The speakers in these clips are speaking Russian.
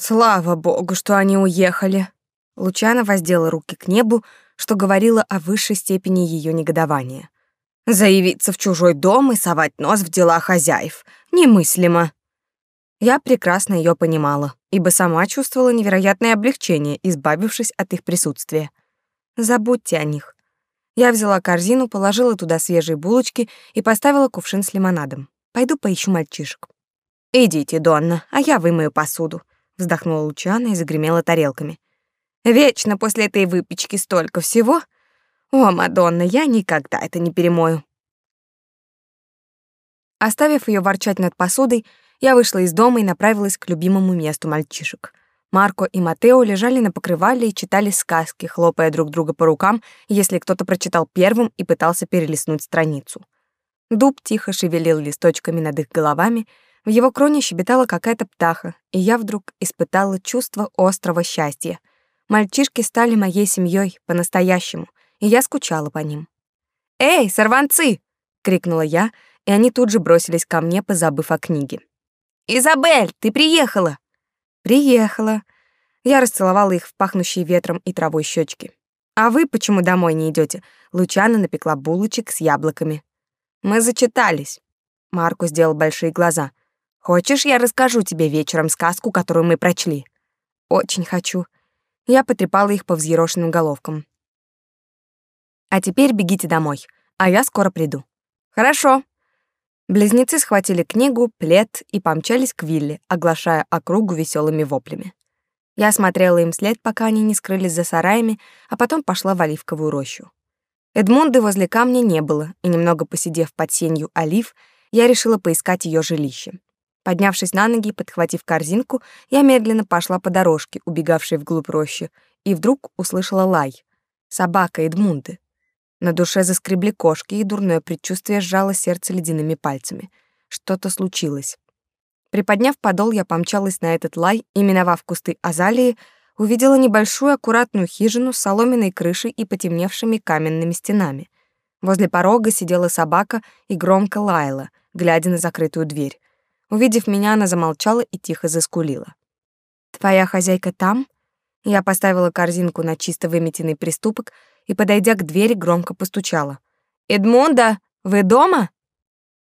Слава богу, что они уехали. Лучана воздела руки к небу, что говорило о высшей степени ее негодования. Заявиться в чужой дом и совать нос в дела хозяев немыслимо. Я прекрасно ее понимала, ибо сама чувствовала невероятное облегчение, избавившись от их присутствия. Забудьте о них. Я взяла корзину, положила туда свежие булочки и поставила кувшин с лимонадом. Пойду поищу мальчишек. «Идите, Донна, а я вымою посуду», — вздохнула Лучана и загремела тарелками. «Вечно после этой выпечки столько всего. О, Мадонна, я никогда это не перемою». Оставив ее ворчать над посудой, я вышла из дома и направилась к любимому месту мальчишек. Марко и Матео лежали на покрывале и читали сказки, хлопая друг друга по рукам, если кто-то прочитал первым и пытался перелистнуть страницу. Дуб тихо шевелил листочками над их головами, в его кроне щебетала какая-то птаха, и я вдруг испытала чувство острого счастья. Мальчишки стали моей семьей по-настоящему, и я скучала по ним. «Эй, сорванцы!» — крикнула я, и они тут же бросились ко мне, позабыв о книге. «Изабель, ты приехала!» «Приехала». Я расцеловала их в пахнущие ветром и травой щечки. «А вы почему домой не идете? Лучана напекла булочек с яблоками. «Мы зачитались». Марку сделал большие глаза. «Хочешь, я расскажу тебе вечером сказку, которую мы прочли?» «Очень хочу». Я потрепала их по взъерошенным головкам. «А теперь бегите домой, а я скоро приду». «Хорошо», Близнецы схватили книгу, плед и помчались к вилле, оглашая округу веселыми воплями. Я смотрела им след, пока они не скрылись за сараями, а потом пошла в оливковую рощу. Эдмунды возле камня не было, и немного посидев под сенью олив, я решила поискать ее жилище. Поднявшись на ноги и подхватив корзинку, я медленно пошла по дорожке, убегавшей вглубь рощи, и вдруг услышала лай. Собака Эдмунды. На душе заскребли кошки, и дурное предчувствие сжало сердце ледяными пальцами. Что-то случилось. Приподняв подол, я помчалась на этот лай и, миновав кусты азалии, увидела небольшую аккуратную хижину с соломенной крышей и потемневшими каменными стенами. Возле порога сидела собака и громко лаяла, глядя на закрытую дверь. Увидев меня, она замолчала и тихо заскулила. «Твоя хозяйка там?» Я поставила корзинку на чисто выметенный приступок и, подойдя к двери, громко постучала. «Эдмунда, вы дома?»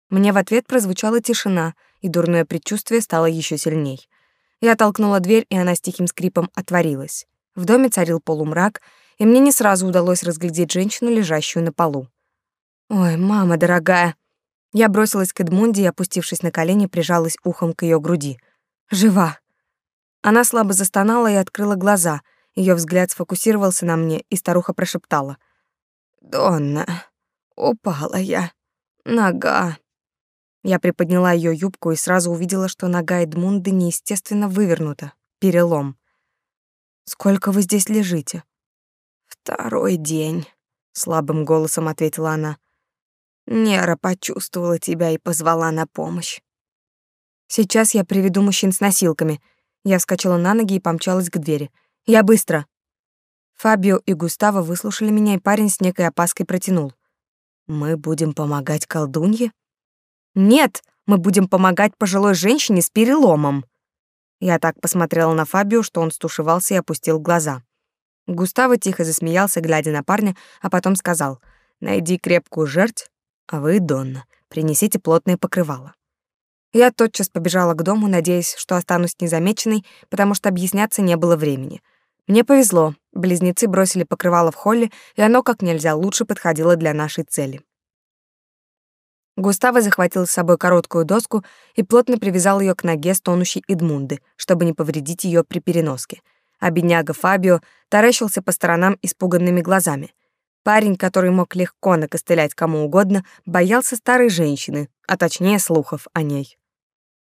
Мне в ответ прозвучала тишина, и дурное предчувствие стало еще сильней. Я толкнула дверь, и она с тихим скрипом отворилась. В доме царил полумрак, и мне не сразу удалось разглядеть женщину, лежащую на полу. «Ой, мама дорогая!» Я бросилась к Эдмунде и, опустившись на колени, прижалась ухом к ее груди. «Жива!» Она слабо застонала и открыла глаза — ее взгляд сфокусировался на мне, и старуха прошептала. «Донна, упала я. Нога». Я приподняла ее юбку и сразу увидела, что нога Эдмунды неестественно вывернута. Перелом. «Сколько вы здесь лежите?» «Второй день», — слабым голосом ответила она. Нера почувствовала тебя и позвала на помощь. Сейчас я приведу мужчин с носилками. Я вскочила на ноги и помчалась к двери. Я быстро. Фабио и Густаво выслушали меня, и парень с некой опаской протянул. Мы будем помогать колдунье? Нет, мы будем помогать пожилой женщине с переломом. Я так посмотрела на Фабио, что он стушевался и опустил глаза. Густаво тихо засмеялся, глядя на парня, а потом сказал: "Найди крепкую жерть, а вы, Донна, принесите плотное покрывало". Я тотчас побежала к дому, надеясь, что останусь незамеченной, потому что объясняться не было времени. Мне повезло. Близнецы бросили покрывало в холле, и оно как нельзя лучше подходило для нашей цели. Густаво захватил с собой короткую доску и плотно привязал ее к ноге стонущей Эдмунды, чтобы не повредить ее при переноске. А бедняга Фабио таращился по сторонам испуганными глазами. Парень, который мог легко накостылять кому угодно, боялся старой женщины, а точнее слухов о ней.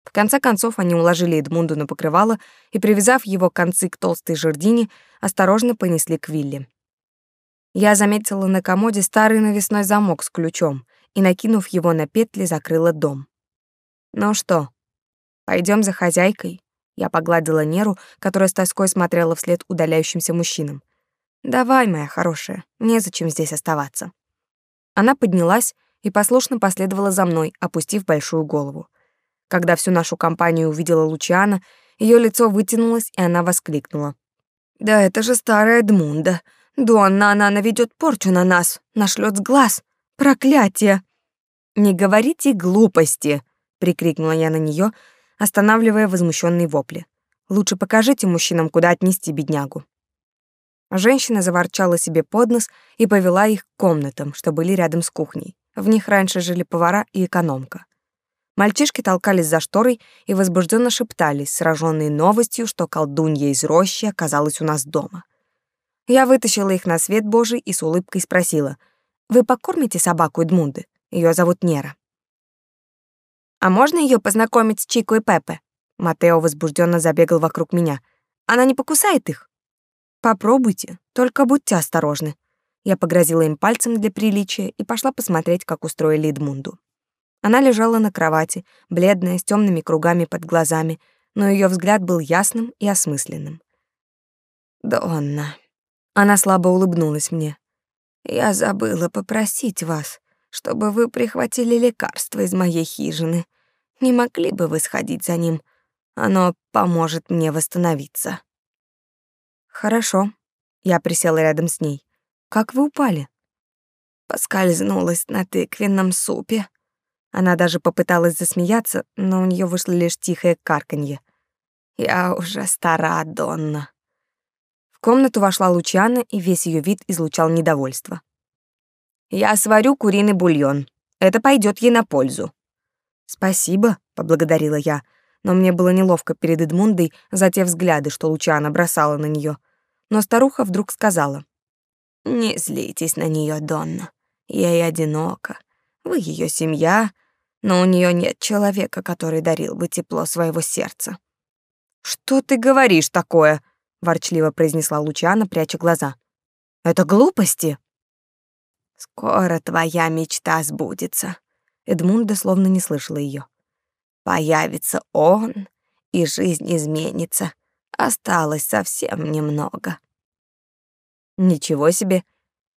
В конце концов они уложили Эдмунду на покрывало и, привязав его концы к толстой жердине, осторожно понесли к вилле. Я заметила на комоде старый навесной замок с ключом и, накинув его на петли, закрыла дом. «Ну что, пойдем за хозяйкой?» Я погладила Неру, которая с тоской смотрела вслед удаляющимся мужчинам. «Давай, моя хорошая, незачем здесь оставаться». Она поднялась и послушно последовала за мной, опустив большую голову. Когда всю нашу компанию увидела Лучиана, Ее лицо вытянулось, и она воскликнула. «Да это же старая Эдмунда. Донна, она наведет порчу на нас, нашлет с глаз. Проклятие!» «Не говорите глупости!» — прикрикнула я на нее, останавливая возмущенные вопли. «Лучше покажите мужчинам, куда отнести беднягу». Женщина заворчала себе под нос и повела их к комнатам, что были рядом с кухней. В них раньше жили повара и экономка. Мальчишки толкались за шторой и возбужденно шептались, сраженные новостью, что колдунья из рощи оказалась у нас дома. Я вытащила их на свет Божий и с улыбкой спросила, «Вы покормите собаку Эдмунды? Ее зовут Нера». «А можно ее познакомить с Чико и Пепе?» Матео возбужденно забегал вокруг меня. «Она не покусает их?» «Попробуйте, только будьте осторожны». Я погрозила им пальцем для приличия и пошла посмотреть, как устроили Эдмунду. Она лежала на кровати, бледная, с темными кругами под глазами, но ее взгляд был ясным и осмысленным. «Донна...» Она слабо улыбнулась мне. «Я забыла попросить вас, чтобы вы прихватили лекарство из моей хижины. Не могли бы вы сходить за ним? Оно поможет мне восстановиться». «Хорошо». Я присела рядом с ней. «Как вы упали?» Поскользнулась на тыквенном супе. Она даже попыталась засмеяться, но у нее вышло лишь тихое карканье. «Я уже стара, Донна». В комнату вошла Лучана, и весь ее вид излучал недовольство. «Я сварю куриный бульон. Это пойдет ей на пользу». «Спасибо», — поблагодарила я, но мне было неловко перед Эдмундой за те взгляды, что Лучана бросала на нее. Но старуха вдруг сказала. «Не злитесь на нее, Донна. Ей одиноко. Вы ее семья, но у нее нет человека, который дарил бы тепло своего сердца. Что ты говоришь такое? ворчливо произнесла Лучана, пряча глаза. Это глупости. Скоро твоя мечта сбудется. Эдмунда словно не слышала ее. Появится он, и жизнь изменится. Осталось совсем немного. Ничего себе,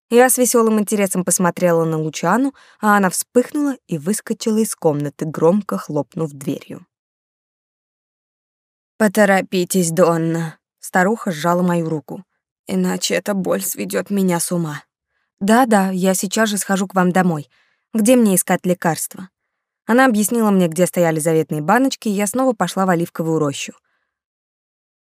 я с веселым интересом посмотрела на Лучану, а она вспыхнула и выскочила из комнаты, громко хлопнув дверью. «Поторопитесь, Донна!» Старуха сжала мою руку. «Иначе эта боль сведет меня с ума». «Да-да, я сейчас же схожу к вам домой. Где мне искать лекарства?» Она объяснила мне, где стояли заветные баночки, и я снова пошла в оливковую рощу.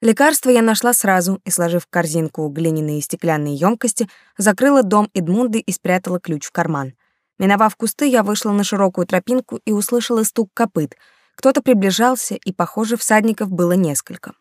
Лекарство я нашла сразу и, сложив в корзинку глиняные и стеклянные емкости, закрыла дом Эдмунды и спрятала ключ в карман. Миновав кусты, я вышла на широкую тропинку и услышала стук копыт. Кто-то приближался, и, похоже, всадников было несколько.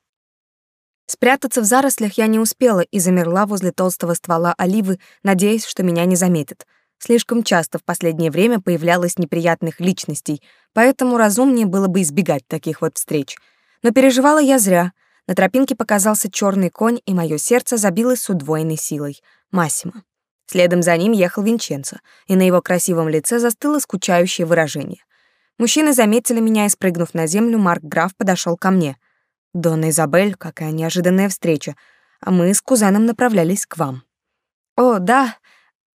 Спрятаться в зарослях я не успела и замерла возле толстого ствола оливы, надеясь, что меня не заметят. Слишком часто в последнее время появлялось неприятных личностей, поэтому разумнее было бы избегать таких вот встреч. Но переживала я зря — на тропинке показался черный конь, и мое сердце забилось с удвоенной силой. Массимо. Следом за ним ехал Винченцо, и на его красивом лице застыло скучающее выражение. Мужчины заметили меня, и, спрыгнув на землю, Марк Граф подошел ко мне. «Донна Изабель, какая неожиданная встреча. А мы с кузеном направлялись к вам». «О, да,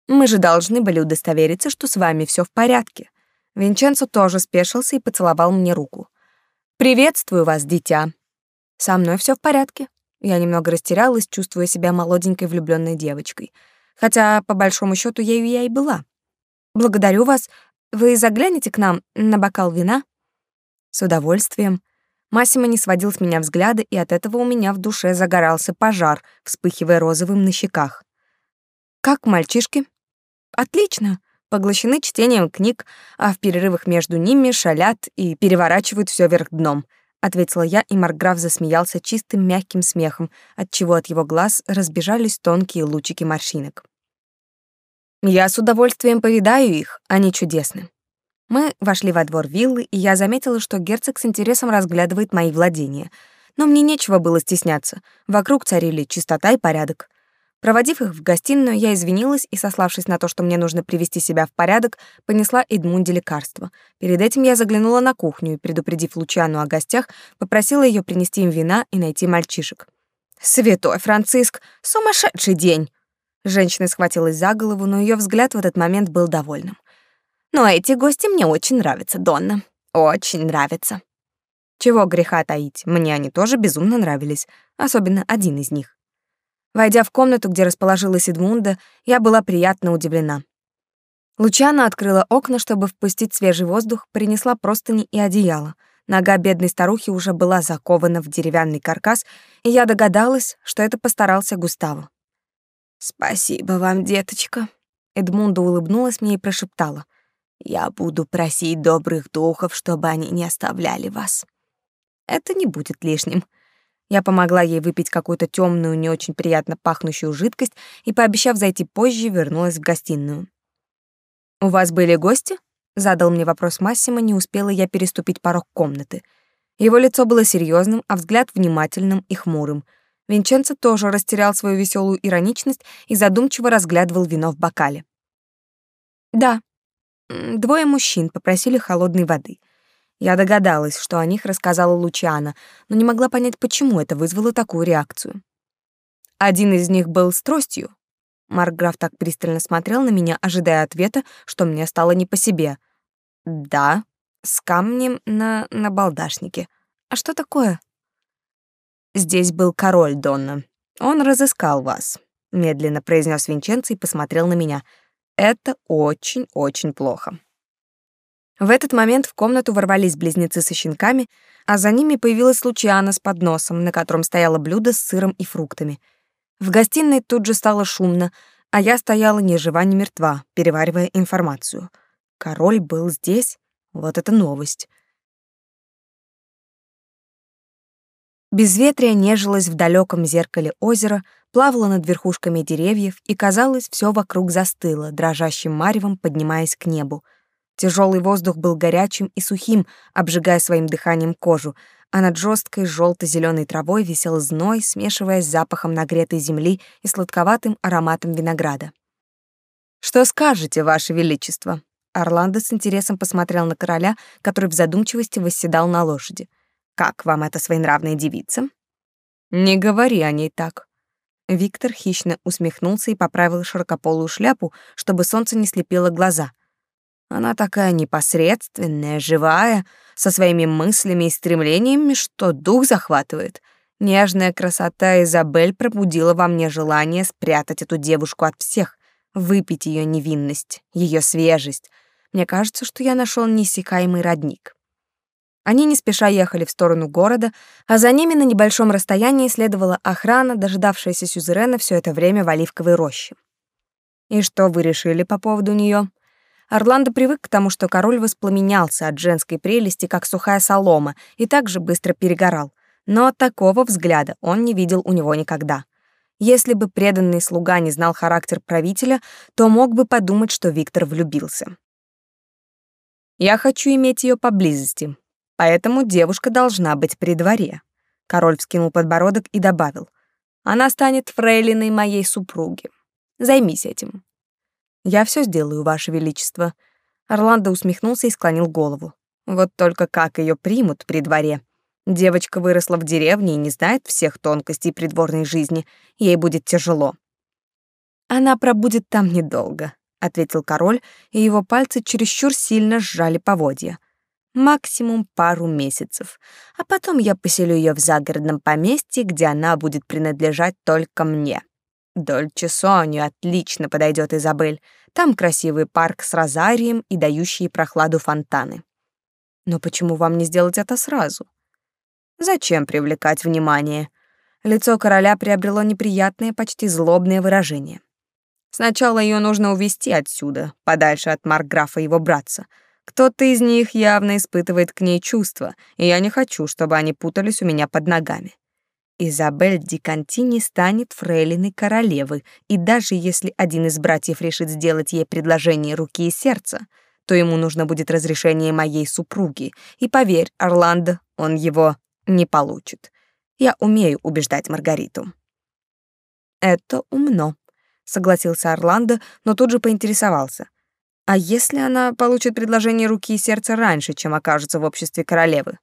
мы же должны были удостовериться, что с вами все в порядке». Винченцо тоже спешился и поцеловал мне руку. «Приветствую вас, дитя. Со мной все в порядке. Я немного растерялась, чувствуя себя молоденькой влюбленной девочкой. Хотя, по большому счету, ею я и была. Благодарю вас. Вы заглянете к нам на бокал вина? С удовольствием. Массимо не сводил с меня взгляда, и от этого у меня в душе загорался пожар, вспыхивая розовым на щеках. Как мальчишки? Отлично. Поглощены чтением книг, а в перерывах между ними шалят и переворачивают все вверх дном — ответила я, и Марграф засмеялся чистым мягким смехом, отчего от его глаз разбежались тонкие лучики морщинок. Я с удовольствием повидаю их, они чудесны. Мы вошли во двор виллы, и я заметила, что герцог с интересом разглядывает мои владения. Но мне нечего было стесняться. Вокруг царили чистота и порядок. Проводив их в гостиную, я извинилась и, сославшись на то, что мне нужно привести себя в порядок, понесла Эдмунде лекарство. Перед этим я заглянула на кухню и, предупредив Лучану о гостях, попросила ее принести им вина и найти мальчишек. «Святой Франциск! Сумасшедший день!» Женщина схватилась за голову, но ее взгляд в этот момент был довольным. «Но эти гости мне очень нравятся, Донна. Очень нравятся». Чего греха таить, мне они тоже безумно нравились, особенно один из них. Войдя в комнату, где расположилась Эдмунда, я была приятно удивлена. Лучана открыла окна, чтобы впустить свежий воздух, принесла простыни и одеяло. Нога бедной старухи уже была закована в деревянный каркас, и я догадалась, что это постарался Густаво. «Спасибо вам, деточка», — Эдмунда улыбнулась мне и прошептала. «Я буду просить добрых духов, чтобы они не оставляли вас». «Это не будет лишним», я помогла ей выпить какую-то темную, не очень приятно пахнущую жидкость и, пообещав зайти позже, вернулась в гостиную. «У вас были гости?» — задал мне вопрос Массимо, не успела я переступить порог комнаты. Его лицо было серьезным, а взгляд внимательным и хмурым. Винченцо тоже растерял свою веселую ироничность и задумчиво разглядывал вино в бокале. «Да, двое мужчин попросили холодной воды. Я догадалась, что о них рассказала Лучана, но не могла понять, почему это вызвало такую реакцию. Один из них был с тростью, Маркграф так пристально смотрел на меня, ожидая ответа, что мне стало не по себе. «Да, с камнем на на балдашнике. А что такое?» «Здесь был король Донна. Он разыскал вас», — медленно произнес Винченцо и посмотрел на меня. «Это очень-очень плохо». В этот момент в комнату ворвались близнецы со щенками, а за ними появилась Лучиана с подносом, на котором стояло блюдо с сыром и фруктами — в гостиной тут же стало шумно, а я стояла ни жива, ни мертва, переваривая информацию. Король был здесь? Вот это новость. Безветрие нежилось в далеком зеркале озера, плавало над верхушками деревьев, и, казалось, все вокруг застыло, дрожащим маревом поднимаясь к небу. Тяжелый воздух был горячим и сухим, обжигая своим дыханием кожу, а над жесткой желто-зеленой травой висел зной, смешиваясь с запахом нагретой земли и сладковатым ароматом винограда. «Что скажете, Ваше Величество?» Орландо с интересом посмотрел на короля, который в задумчивости восседал на лошади. «Как вам эта своенравная девица?» «Не говори о ней так». Виктор хищно усмехнулся и поправил широкополую шляпу, чтобы солнце не слепило глаза. Она такая непосредственная, живая, со своими мыслями и стремлениями, что дух захватывает. Нежная красота Изабель пробудила во мне желание спрятать эту девушку от всех, выпить ее невинность, ее свежесть. Мне кажется, что я нашел неиссякаемый родник. Они не спеша ехали в сторону города, а за ними на небольшом расстоянии следовала охрана, дожидавшаяся Сюзерена все это время в оливковой роще. «И что вы решили по поводу нее? Орландо привык к тому, что король воспламенялся от женской прелести, как сухая солома, и также быстро перегорал. Но такого взгляда он не видел у него никогда. Если бы преданный слуга не знал характер правителя, то мог бы подумать, что Виктор влюбился. «Я хочу иметь ее поблизости, поэтому девушка должна быть при дворе», Король вскинул подбородок и добавил. «Она станет фрейлиной моей супруги. Займись этим». Я все сделаю, ваше величество. Орландо усмехнулся и склонил голову. Вот только как ее примут при дворе? Девочка выросла в деревне и не знает всех тонкостей придворной жизни. Ей будет тяжело. Она пробудет там недолго, ответил король, и его пальцы чересчур сильно сжали поводья. Максимум пару месяцев, а потом я поселю ее в загородном поместье, где она будет принадлежать только мне. Дольче Соню отлично подойдет Изабель. Там красивый парк с розарием и дающие прохладу фонтаны. Но почему вам не сделать это сразу? Зачем привлекать внимание? Лицо короля приобрело неприятное, почти злобное выражение. Сначала ее нужно увести отсюда, подальше от Маркграфа и его братца. Кто-то из них явно испытывает к ней чувства, и я не хочу, чтобы они путались у меня под ногами. Изабель Ди Кантини станет фрейлиной королевы, и даже если один из братьев решит сделать ей предложение руки и сердца, то ему нужно будет разрешение моей супруги, и поверь, Орландо, он его не получит. Я умею убеждать Маргариту. Это умно, согласился Орландо, но тут же поинтересовался. А если она получит предложение руки и сердца раньше, чем окажется в обществе королевы?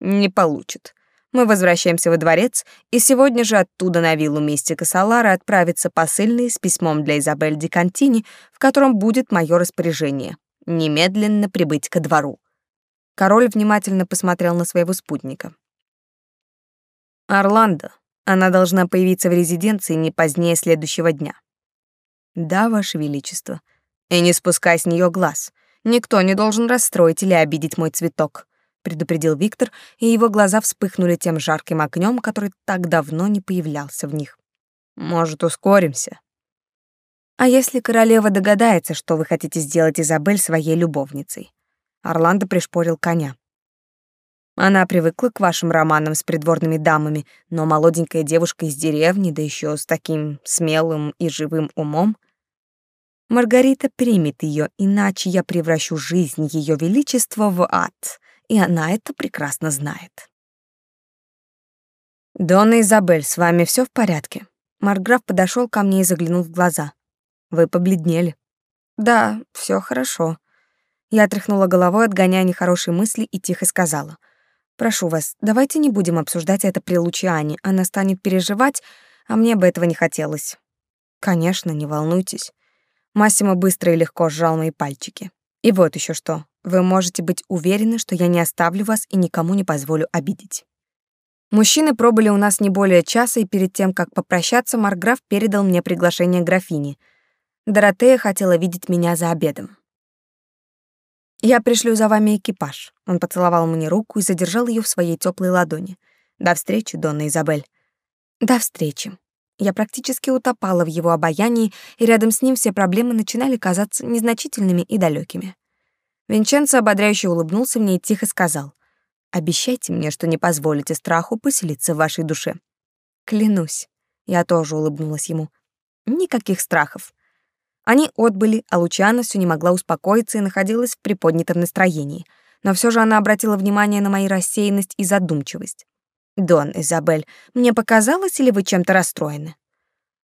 Не получит. Мы возвращаемся во дворец, и сегодня же оттуда на виллу мистика Салара отправится посыльный с письмом для Изабель Ди Кантини, в котором будет мое распоряжение — немедленно прибыть ко двору. Король внимательно посмотрел на своего спутника. «Орландо, она должна появиться в резиденции не позднее следующего дня». «Да, Ваше Величество. И не спускай с нее глаз. Никто не должен расстроить или обидеть мой цветок», предупредил Виктор, и его глаза вспыхнули тем жарким огнем, который так давно не появлялся в них. «Может, ускоримся?» «А если королева догадается, что вы хотите сделать Изабель своей любовницей?» Орландо пришпорил коня. Она привыкла к вашим романам с придворными дамами, но молоденькая девушка из деревни, да еще с таким смелым и живым умом. Маргарита примет ее, иначе я превращу жизнь ее величества в ад, и она это прекрасно знает. «Донна Изабель, с вами все в порядке?» Марграф подошел ко мне и заглянул в глаза. «Вы побледнели». «Да, все хорошо», я отряхнула головой, отгоняя нехорошие мысли, и тихо сказала. «Прошу вас, давайте не будем обсуждать это при Лучиане. Она станет переживать, а мне бы этого не хотелось». «Конечно, не волнуйтесь». Массимо быстро и легко сжал мои пальчики. «И вот еще что. Вы можете быть уверены, что я не оставлю вас и никому не позволю обидеть». Мужчины пробыли у нас не более часа, и перед тем, как попрощаться, Марграф передал мне приглашение графини. Доротея хотела видеть меня за обедом. «Я пришлю за вами экипаж». Он поцеловал мне руку и задержал ее в своей теплой ладони. «До встречи, Донна Изабель». «До встречи». Я практически утопала в его обаянии, и рядом с ним все проблемы начинали казаться незначительными и далекими. Винченцо ободряюще улыбнулся мне и тихо сказал, «Обещайте мне, что не позволите страху поселиться в вашей душе». «Клянусь». Я тоже улыбнулась ему. «Никаких страхов. Они отбыли, а Лучана все не могла успокоиться и находилась в приподнятом настроении. Но все же она обратила внимание на мою рассеянность и задумчивость. «Дон, Изабель, мне показалось, или вы чем-то расстроены?»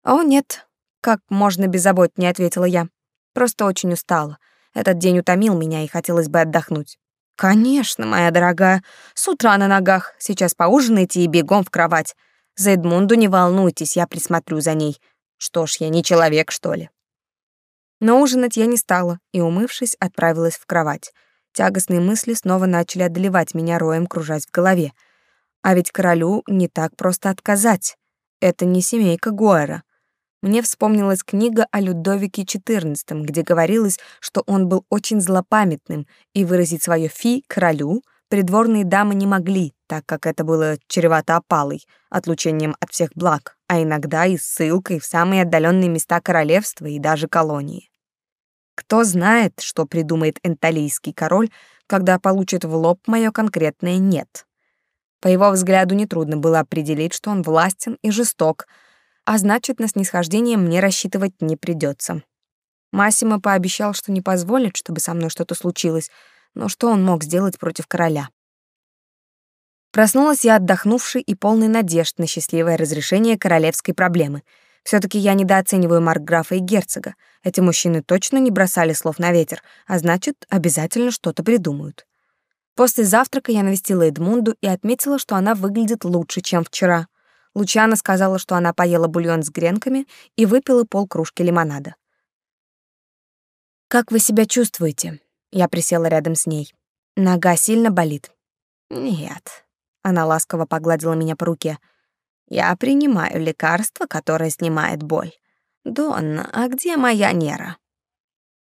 «О, нет», — как можно беззаботнее ответила я. «Просто очень устала. Этот день утомил меня, и хотелось бы отдохнуть». «Конечно, моя дорогая. С утра на ногах. Сейчас поужинайте и бегом в кровать. За Эдмунду не волнуйтесь, я присмотрю за ней. Что ж, я не человек, что ли?» Но ужинать я не стала и, умывшись, отправилась в кровать. Тягостные мысли снова начали одолевать меня роем, кружась в голове. А ведь королю не так просто отказать. Это не семейка Гуэра. Мне вспомнилась книга о Людовике XIV, где говорилось, что он был очень злопамятным, и выразить свое фи королю придворные дамы не могли, так как это было чревато опалой, отлучением от всех благ, а иногда и ссылкой в самые отдаленные места королевства и даже колонии. Кто знает, что придумает энталийский король, когда получит в лоб мое конкретное «нет». По его взгляду нетрудно было определить, что он властен и жесток, а значит, на снисхождение мне рассчитывать не придется. Массимо пообещал, что не позволит, чтобы со мной что-то случилось, но что он мог сделать против короля? Проснулась я отдохнувшей и полной надежд на счастливое разрешение королевской проблемы — все таки я недооцениваю маркграфа и герцога. Эти мужчины точно не бросали слов на ветер, а значит, обязательно что-то придумают. После завтрака я навестила Эдмунду и отметила, что она выглядит лучше, чем вчера. Лучана сказала, что она поела бульон с гренками и выпила полкружки лимонада. «Как вы себя чувствуете?» Я присела рядом с ней. «Нога сильно болит?» «Нет». Она ласково погладила меня по руке. Я принимаю лекарство, которое снимает боль. Донна, а где моя Нера?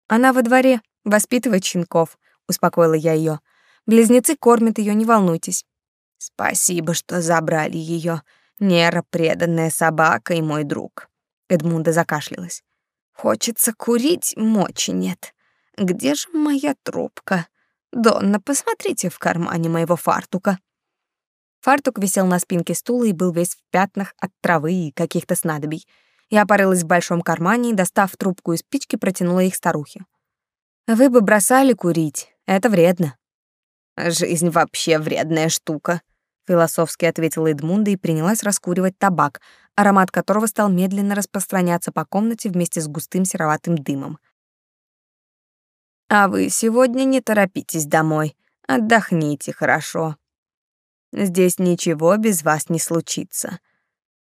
Она во дворе, воспитывает щенков, успокоила я ее. Близнецы кормят ее, не волнуйтесь. Спасибо, что забрали ее. Нера преданная собака и мой друг. Эдмунда закашлялась. Хочется курить, мочи нет. Где же моя трубка? Донна, посмотрите в кармане моего фартука. Фартук висел на спинке стула и был весь в пятнах от травы и каких-то снадобий. Я порылась в большом кармане и, достав трубку и спички, протянула их старухе. «Вы бы бросали курить. Это вредно». «Жизнь вообще вредная штука», — философски ответила Эдмунда и принялась раскуривать табак, аромат которого стал медленно распространяться по комнате вместе с густым сероватым дымом. «А вы сегодня не торопитесь домой. Отдохните хорошо. Здесь ничего без вас не случится.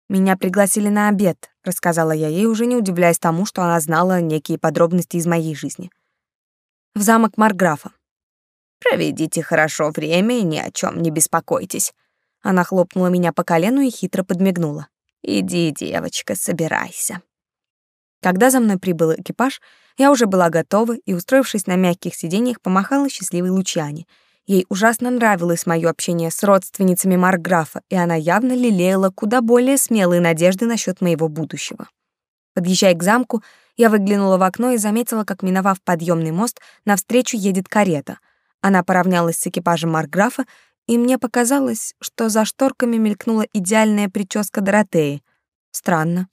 Меня пригласили на обед, рассказала я ей, уже не удивляясь тому, что она знала некие подробности из моей жизни. В замок Марграфа. Проведите хорошо время и ни о чем не беспокойтесь. Она хлопнула меня по колену и хитро подмигнула. Иди, девочка, собирайся. Когда за мной прибыл экипаж, я уже была готова и, устроившись на мягких сиденьях, помахала счастливой Лучане. Ей ужасно нравилось моё общение с родственницами Марграфа, и она явно лелеяла куда более смелые надежды насчет моего будущего. Подъезжая к замку, я выглянула в окно и заметила, как, миновав подъемный мост, навстречу едет карета. Она поравнялась с экипажем Марграфа, и мне показалось, что за шторками мелькнула идеальная прическа Доротеи. Странно.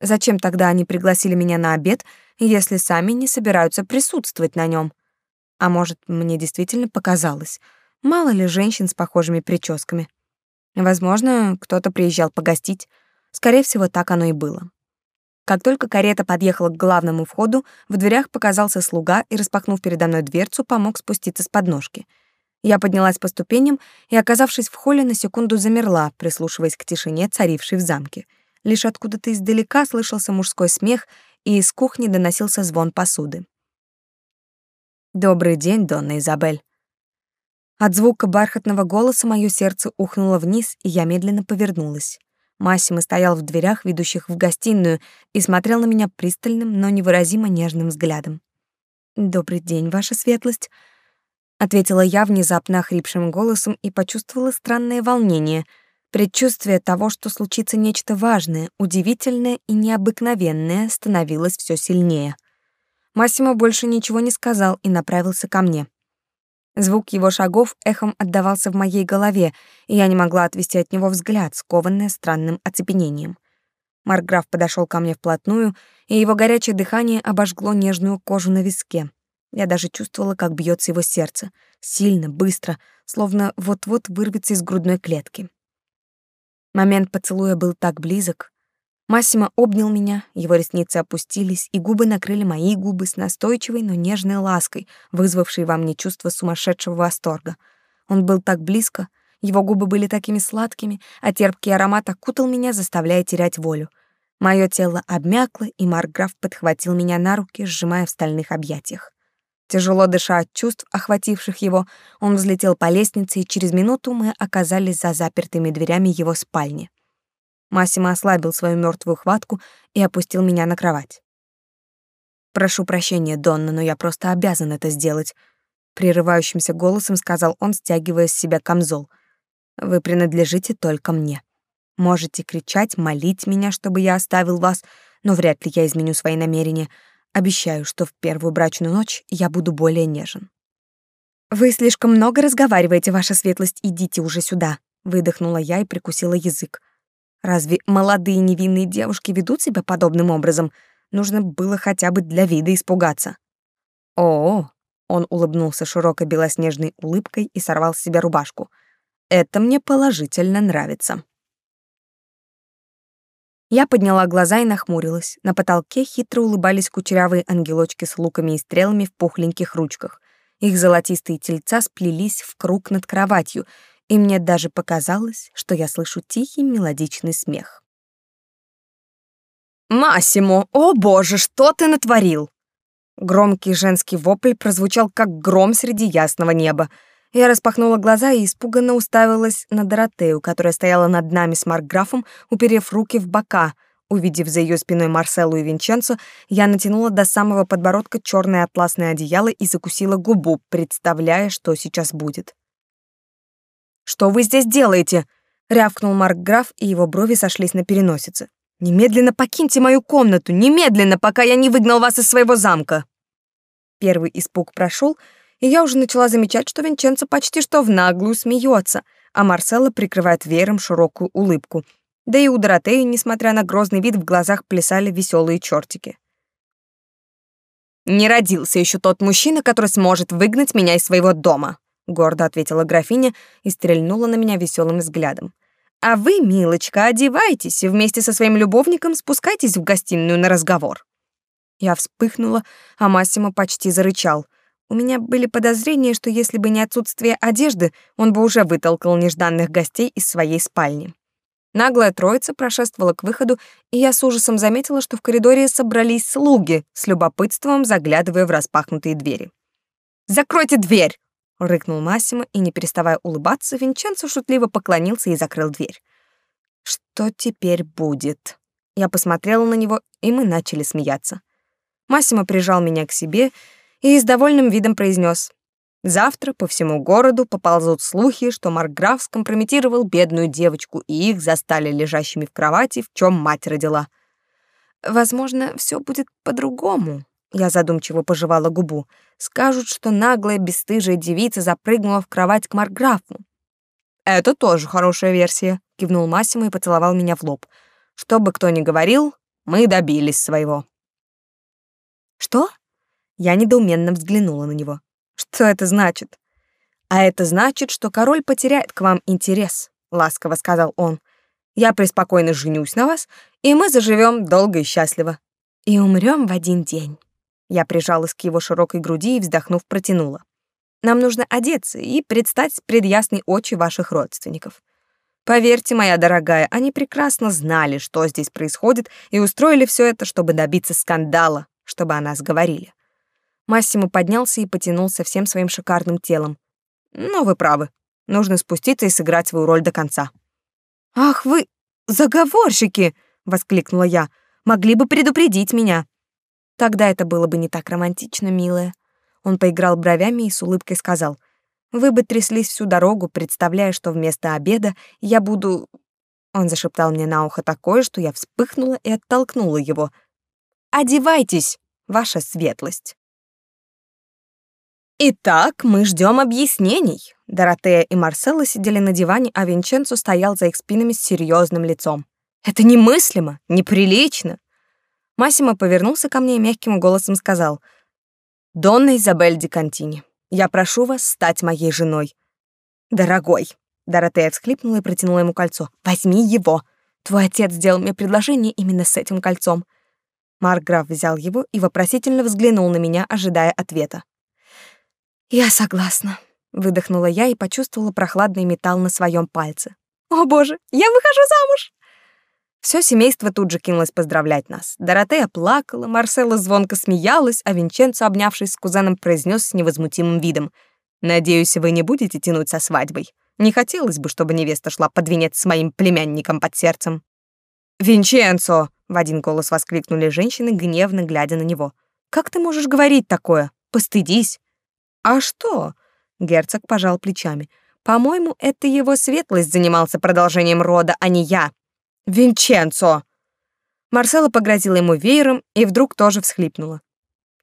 Зачем тогда они пригласили меня на обед, если сами не собираются присутствовать на нем? А может, мне действительно показалось. Мало ли женщин с похожими прическами. Возможно, кто-то приезжал погостить. Скорее всего, так оно и было. Как только карета подъехала к главному входу, в дверях показался слуга и, распахнув передо мной дверцу, помог спуститься с подножки. Я поднялась по ступеням и, оказавшись в холле, на секунду замерла, прислушиваясь к тишине, царившей в замке — Лишь откуда-то издалека слышался мужской смех, и из кухни доносился звон посуды. «Добрый день, Донна Изабель». От звука бархатного голоса мое сердце ухнуло вниз, и я медленно повернулась. Массимо стоял в дверях, ведущих в гостиную, и смотрел на меня пристальным, но невыразимо нежным взглядом. «Добрый день, ваша светлость», — ответила я внезапно охрипшим голосом и почувствовала странное волнение — Предчувствие того, что случится нечто важное, удивительное и необыкновенное, становилось все сильнее. Массимо больше ничего не сказал и направился ко мне. Звук его шагов эхом отдавался в моей голове, и я не могла отвести от него взгляд, скованная странным оцепенением. Марграф подошел ко мне вплотную, и его горячее дыхание обожгло нежную кожу на виске. Я даже чувствовала, как бьется его сердце, сильно, быстро, словно вот-вот вырвется из грудной клетки. Момент поцелуя был так близок. Массимо обнял меня, его ресницы опустились, и губы накрыли мои губы с настойчивой, но нежной лаской, вызвавшей во мне чувство сумасшедшего восторга. Он был так близко, его губы были такими сладкими, а терпкий аромат окутал меня, заставляя терять волю. Мое тело обмякло, и Маркграф подхватил меня на руки, сжимая в стальных объятиях. Тяжело дыша от чувств, охвативших его, он взлетел по лестнице, и через минуту мы оказались за запертыми дверями его спальни. Массимо ослабил свою мертвую хватку и опустил меня на кровать. «Прошу прощения, Донна, но я просто обязан это сделать», — прерывающимся голосом сказал он, стягивая с себя камзол. «Вы принадлежите только мне. Можете кричать, молить меня, чтобы я оставил вас, но вряд ли я изменю свои намерения. Обещаю, что в первую брачную ночь я буду более нежен. Вы слишком много разговариваете, ваша светлость, идите уже сюда, выдохнула я и прикусила язык. Разве молодые невинные девушки ведут себя подобным образом? Нужно было хотя бы для вида испугаться. О, он улыбнулся широкой белоснежной улыбкой и сорвал с себя рубашку. Это мне положительно нравится. Я подняла глаза и нахмурилась. На потолке хитро улыбались кучерявые ангелочки с луками и стрелами в пухленьких ручках. Их золотистые тельца сплелись в круг над кроватью, и мне даже показалось, что я слышу тихий мелодичный смех. «Массимо, о боже, что ты натворил?» Громкий женский вопль прозвучал, как гром среди ясного неба — я распахнула глаза и испуганно уставилась на Доротею, которая стояла над нами с Маркграфом, уперев руки в бока. Увидев за ее спиной Марселу и Винченцо, я натянула до самого подбородка черное атласное одеяло и закусила губу, представляя, что сейчас будет. «Что вы здесь делаете?» — рявкнул Маркграф, и его брови сошлись на переносице. «Немедленно покиньте мою комнату! Немедленно, пока я не выгнал вас из своего замка!» Первый испуг прошел, и я уже начала замечать, что Винченцо почти что в наглую смеется, а Марселла прикрывает веером широкую улыбку. Да и у Доротеи, несмотря на грозный вид, в глазах плясали веселые чертики. «Не родился еще тот мужчина, который сможет выгнать меня из своего дома», гордо ответила графиня и стрельнула на меня веселым взглядом. «А вы, милочка, одевайтесь и вместе со своим любовником спускайтесь в гостиную на разговор». Я вспыхнула, а Массимо почти зарычал — у меня были подозрения, что если бы не отсутствие одежды, он бы уже вытолкал нежданных гостей из своей спальни. Наглая троица прошествовала к выходу, и я с ужасом заметила, что в коридоре собрались слуги, с любопытством заглядывая в распахнутые двери. «Закройте дверь!» — рыкнул Массимо, и, не переставая улыбаться, Винченцо шутливо поклонился и закрыл дверь. «Что теперь будет?» Я посмотрела на него, и мы начали смеяться. Массимо прижал меня к себе и с довольным видом произнес: Завтра по всему городу поползут слухи, что Маркграф скомпрометировал бедную девочку, и их застали лежащими в кровати, в чем мать родила. Возможно, все будет по-другому. Я задумчиво пожевала губу. Скажут, что наглая, бесстыжая девица запрыгнула в кровать к Маркграфу. Это тоже хорошая версия, кивнул Массимо и поцеловал меня в лоб. Что бы кто ни говорил, мы добились своего. Что? Я недоуменно взглянула на него. Что это значит? А это значит, что король потеряет к вам интерес, ласково сказал он. Я преспокойно женюсь на вас, и мы заживем долго и счастливо. И умрем в один день. Я прижалась к его широкой груди и, вздохнув, протянула. Нам нужно одеться и предстать пред ясной очи ваших родственников. Поверьте, моя дорогая, они прекрасно знали, что здесь происходит, и устроили все это, чтобы добиться скандала, чтобы о нас говорили. Массимо поднялся и потянулся всем своим шикарным телом. Но вы правы. Нужно спуститься и сыграть свою роль до конца. Ах вы заговорщики, воскликнула я. Могли бы предупредить меня. Тогда это было бы не так романтично, милая. Он поиграл бровями и с улыбкой сказал: "Вы бы тряслись всю дорогу, представляя, что вместо обеда я буду Он зашептал мне на ухо такое, что я вспыхнула и оттолкнула его. "Одевайтесь, ваша светлость". Итак, мы ждем объяснений. Доротея и Марселла сидели на диване, а Винченцо стоял за их спинами с серьезным лицом. Это немыслимо, неприлично. Массимо повернулся ко мне и мягким голосом сказал: "Донна Изабель Ди Кантини, я прошу вас стать моей женой". "Дорогой", Доротея всхлипнула и протянула ему кольцо. "Возьми его. Твой отец сделал мне предложение именно с этим кольцом". Марграф взял его и вопросительно взглянул на меня, ожидая ответа. «Я согласна», — выдохнула я и почувствовала прохладный металл на своем пальце. «О боже, я выхожу замуж!» Все семейство тут же кинулось поздравлять нас. Доротея плакала, Марселла звонко смеялась, а Винченцо, обнявшись с кузеном, произнес с невозмутимым видом. «Надеюсь, вы не будете тянуть со свадьбой. Не хотелось бы, чтобы невеста шла под венец с моим племянником под сердцем». «Винченцо!» — в один голос воскликнули женщины, гневно глядя на него. «Как ты можешь говорить такое? Постыдись!» А что? Герцог пожал плечами. По-моему, это его светлость занимался продолжением рода, а не я. Винченцо. Марсела погрозила ему веером и вдруг тоже всхлипнула.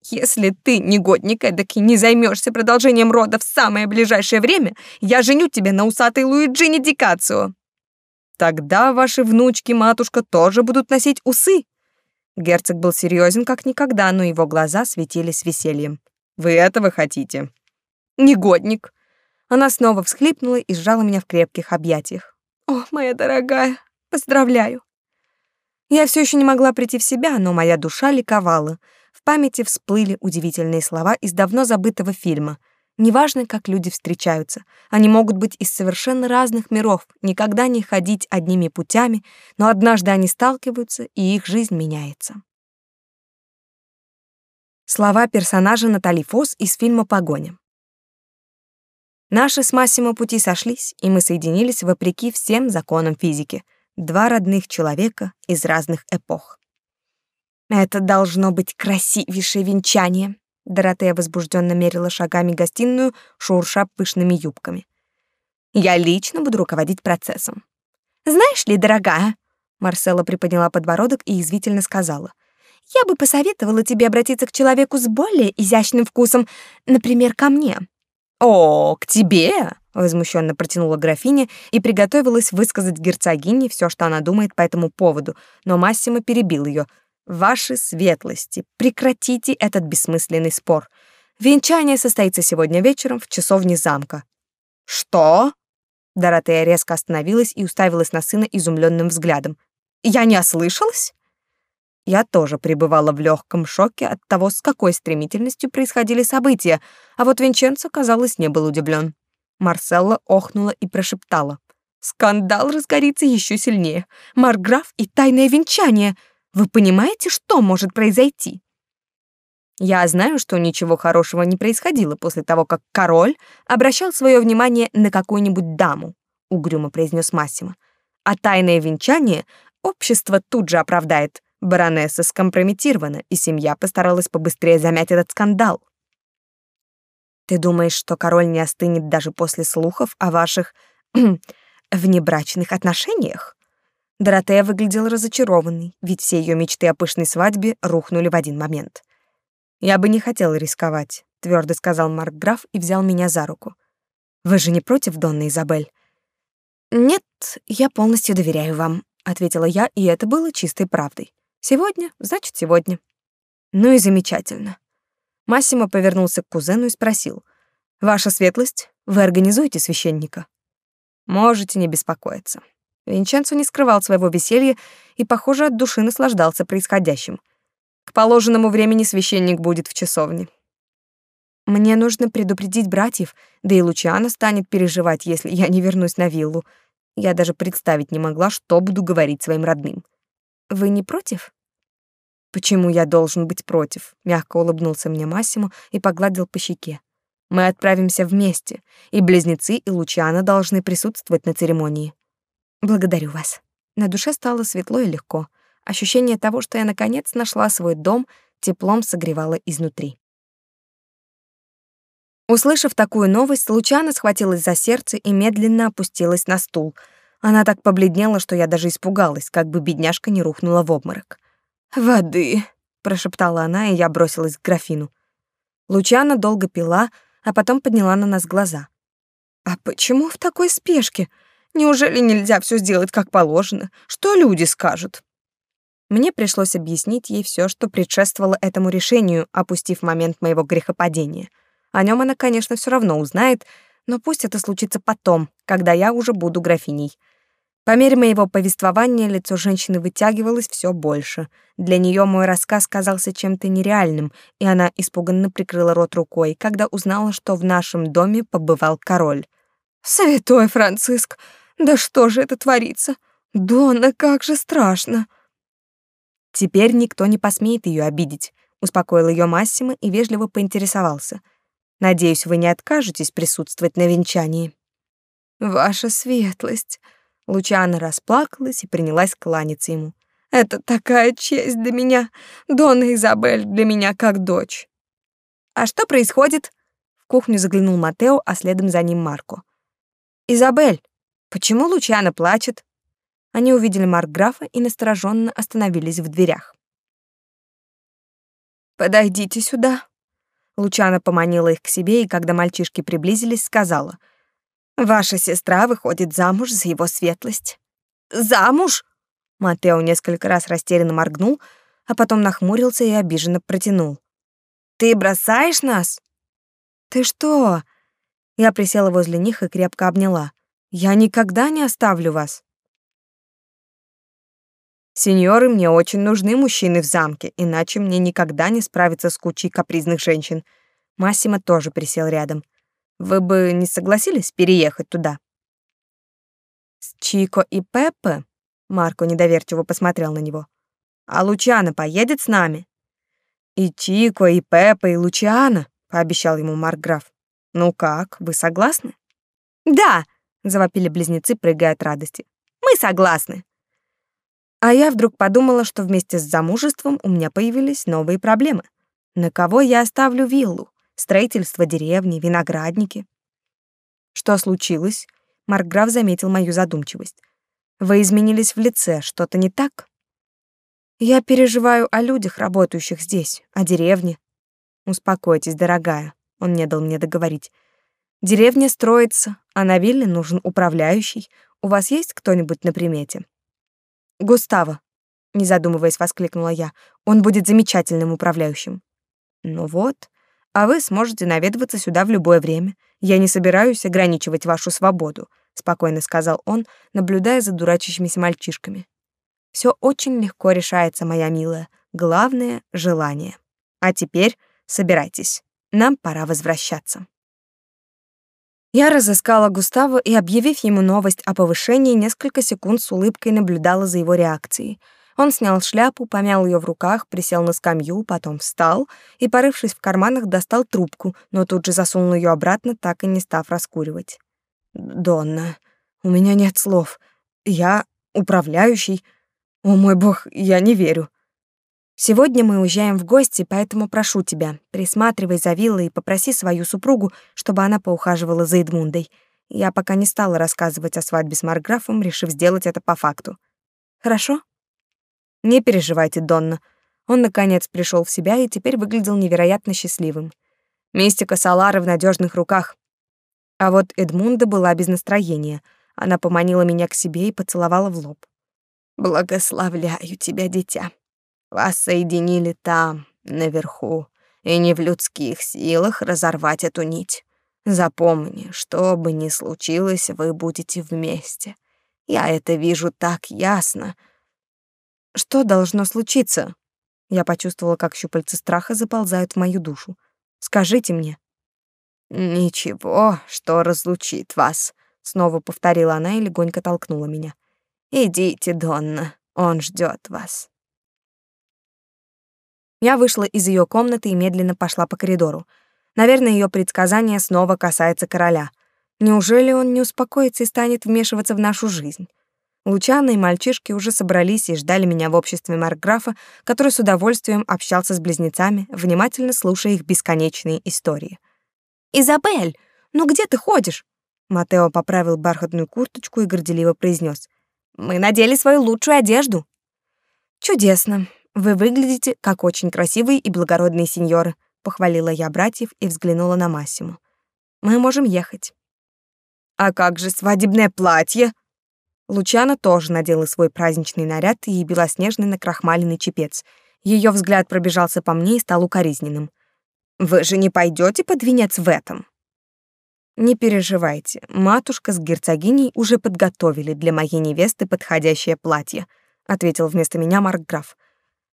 Если ты, негодник эдакий, не займешься продолжением рода в самое ближайшее время, я женю тебя на усатой Луиджине Дикацио. Тогда ваши внучки, матушка, тоже будут носить усы. Герцог был серьезен как никогда, но его глаза светились весельем. Вы этого хотите? Негодник. Она снова всхлипнула и сжала меня в крепких объятиях. О, моя дорогая, поздравляю. Я все еще не могла прийти в себя, но моя душа ликовала. В памяти всплыли удивительные слова из давно забытого фильма. Неважно, как люди встречаются, они могут быть из совершенно разных миров, никогда не ходить одними путями, но однажды они сталкиваются, и их жизнь меняется. Слова персонажа Натали Фос из фильма «Погоня». Наши с Массимо пути сошлись, и мы соединились вопреки всем законам физики. Два родных человека из разных эпох. «Это должно быть красивейшее венчание», — Доротея возбужденно мерила шагами гостиную, шурша пышными юбками. «Я лично буду руководить процессом». «Знаешь ли, дорогая», — Марсела приподняла подбородок и извивительно сказала — я бы посоветовала тебе обратиться к человеку с более изящным вкусом, например, ко мне». «О, к тебе?» — возмущенно протянула графиня и приготовилась высказать герцогине все, что она думает по этому поводу, но Массимо перебил ее. «Ваши светлости, прекратите этот бессмысленный спор. Венчание состоится сегодня вечером в часовне замка». «Что?» Доротея резко остановилась и уставилась на сына изумленным взглядом. «Я не ослышалась?» Я тоже пребывала в легком шоке от того, с какой стремительностью происходили события, а вот Винченцо, казалось, не был удивлен. Марселла охнула и прошептала. «Скандал разгорится еще сильнее. Марграф и тайное венчание. Вы понимаете, что может произойти?» Я знаю, что ничего хорошего не происходило после того, как король обращал свое внимание на какую-нибудь даму, угрюмо произнес Массимо. А тайное венчание общество тут же оправдает. Баронесса скомпрометирована, и семья постаралась побыстрее замять этот скандал. Ты думаешь, что король не остынет даже после слухов о ваших внебрачных отношениях? Доротея выглядела разочарованной, ведь все ее мечты о пышной свадьбе рухнули в один момент. «Я бы не хотел рисковать», — твердо сказал Марк Граф и взял меня за руку. «Вы же не против, Донна Изабель?» «Нет, я полностью доверяю вам», — ответила я, и это было чистой правдой. «Сегодня, значит, сегодня». «Ну и замечательно». Массимо повернулся к кузену и спросил. «Ваша светлость, вы организуете священника?» «Можете не беспокоиться». Винченцо не скрывал своего веселья и, похоже, от души наслаждался происходящим. К положенному времени священник будет в часовне. Мне нужно предупредить братьев, да и Лучиана станет переживать, если я не вернусь на виллу. Я даже представить не могла, что буду говорить своим родным. Вы не против? Почему я должен быть против? Мягко улыбнулся мне Массимо и погладил по щеке. Мы отправимся вместе, и близнецы и Лучиана должны присутствовать на церемонии. Благодарю вас. На душе стало светло и легко. Ощущение того, что я наконец нашла свой дом, теплом согревало изнутри. Услышав такую новость, Лучана схватилась за сердце и медленно опустилась на стул. Она так побледнела, что я даже испугалась, как бы бедняжка не рухнула в обморок. «Воды», — прошептала она, и я бросилась к графину. Лучана долго пила, а потом подняла на нас глаза. «А почему в такой спешке? Неужели нельзя все сделать как положено? Что люди скажут? Мне пришлось объяснить ей все, что предшествовало этому решению, опустив момент моего грехопадения. О нем она, конечно, все равно узнает, но пусть это случится потом, когда я уже буду графиней. По мере моего повествования лицо женщины вытягивалось все больше. Для нее мой рассказ казался чем-то нереальным, и она испуганно прикрыла рот рукой, когда узнала, что в нашем доме побывал король. «Святой Франциск, да что же это творится? Донна, как же страшно. Теперь никто не посмеет ее обидеть, успокоил ее Массимо и вежливо поинтересовался. Надеюсь, вы не откажетесь присутствовать на венчании. Ваша светлость. Лучана расплакалась и принялась кланяться ему. Это такая честь для меня. Донна Изабель для меня как дочь. А что происходит? В кухню заглянул Матео, а следом за ним Марко. Изабель, Почему Лучана плачет? Они увидели Маркграфа и настороженно остановились в дверях. Подойдите сюда. Лучана поманила их к себе, и когда мальчишки приблизились, сказала: Ваша сестра выходит замуж за его светлость. Замуж? Матео несколько раз растерянно моргнул, а потом нахмурился и обиженно протянул. Ты бросаешь нас? Ты что? Я присела возле них и крепко обняла. Я никогда не оставлю вас. Сеньоры, мне очень нужны мужчины в замке, иначе мне никогда не справиться с кучей капризных женщин. Массимо тоже присел рядом. Вы бы не согласились переехать туда? С Чико и Пеппе? Марко недоверчиво посмотрел на него. А Лучана поедет с нами? И Чико, и Пеппа, и Лучана, пообещал ему Маркграф. Ну как, вы согласны? Да, завопили близнецы, прыгая от радости. Мы согласны. А я вдруг подумала, что вместе с замужеством у меня появились новые проблемы. На кого я оставлю виллу? Строительство деревни, виноградники. Что случилось? Маркграф заметил мою задумчивость. Вы изменились в лице, что-то не так? Я переживаю о людях, работающих здесь, о деревне. Успокойтесь, дорогая. Он не дал мне договорить. Деревня строится, а на вилле нужен управляющий. У вас есть кто-нибудь на примете? Густаво, не задумываясь, воскликнула я. Он будет замечательным управляющим. Ну вот, а вы сможете наведываться сюда в любое время. Я не собираюсь ограничивать вашу свободу, спокойно сказал он, наблюдая за дурачащимися мальчишками. Все очень легко решается, моя милая. Главное желание. А теперь собирайтесь. Нам пора возвращаться. Я разыскала Густаво и, объявив ему новость о повышении, несколько секунд с улыбкой наблюдала за его реакцией. Он снял шляпу, помял ее в руках, присел на скамью, потом встал и, порывшись в карманах, достал трубку, но тут же засунул ее обратно, так и не став раскуривать. «Донна, у меня нет слов. Я управляющий. О мой бог, я не верю». Сегодня мы уезжаем в гости, поэтому прошу тебя, присматривай за виллой и попроси свою супругу, чтобы она поухаживала за Эдмундой. Я пока не стала рассказывать о свадьбе с Марграфом, решив сделать это по факту. Хорошо? Не переживайте, Донна. Он наконец пришел в себя и теперь выглядел невероятно счастливым. Мистика Салары в надежных руках. А вот Эдмунда была без настроения. Она поманила меня к себе и поцеловала в лоб. Благословляю тебя, дитя. Вас соединили там, наверху, и не в людских силах разорвать эту нить. Запомни, что бы ни случилось, вы будете вместе. Я это вижу так ясно. Что должно случиться? Я почувствовала, как щупальца страха заползают в мою душу. Скажите мне. Ничего, что разлучит вас, снова повторила она и легонько толкнула меня. Идите, Донна, он ждет вас. Я вышла из ее комнаты и медленно пошла по коридору. Наверное, ее предсказание снова касается короля. Неужели он не успокоится и станет вмешиваться в нашу жизнь? Лучана и мальчишки уже собрались и ждали меня в обществе Маркграфа, который с удовольствием общался с близнецами, внимательно слушая их бесконечные истории. «Изабель, ну где ты ходишь?» Матео поправил бархатную курточку и горделиво произнес: «Мы надели свою лучшую одежду». «Чудесно. Вы выглядите как очень красивые и благородные сеньоры», похвалила я братьев и взглянула на Массиму. Мы можем ехать. А как же свадебное платье? Лучана тоже надела свой праздничный наряд и белоснежный накрахмаленный чепец. Ее взгляд пробежался по мне и стал укоризненным. Вы же не пойдете под венец в этом? Не переживайте, матушка с герцогиней уже подготовили для моей невесты подходящее платье, ответил вместо меня Маркграф.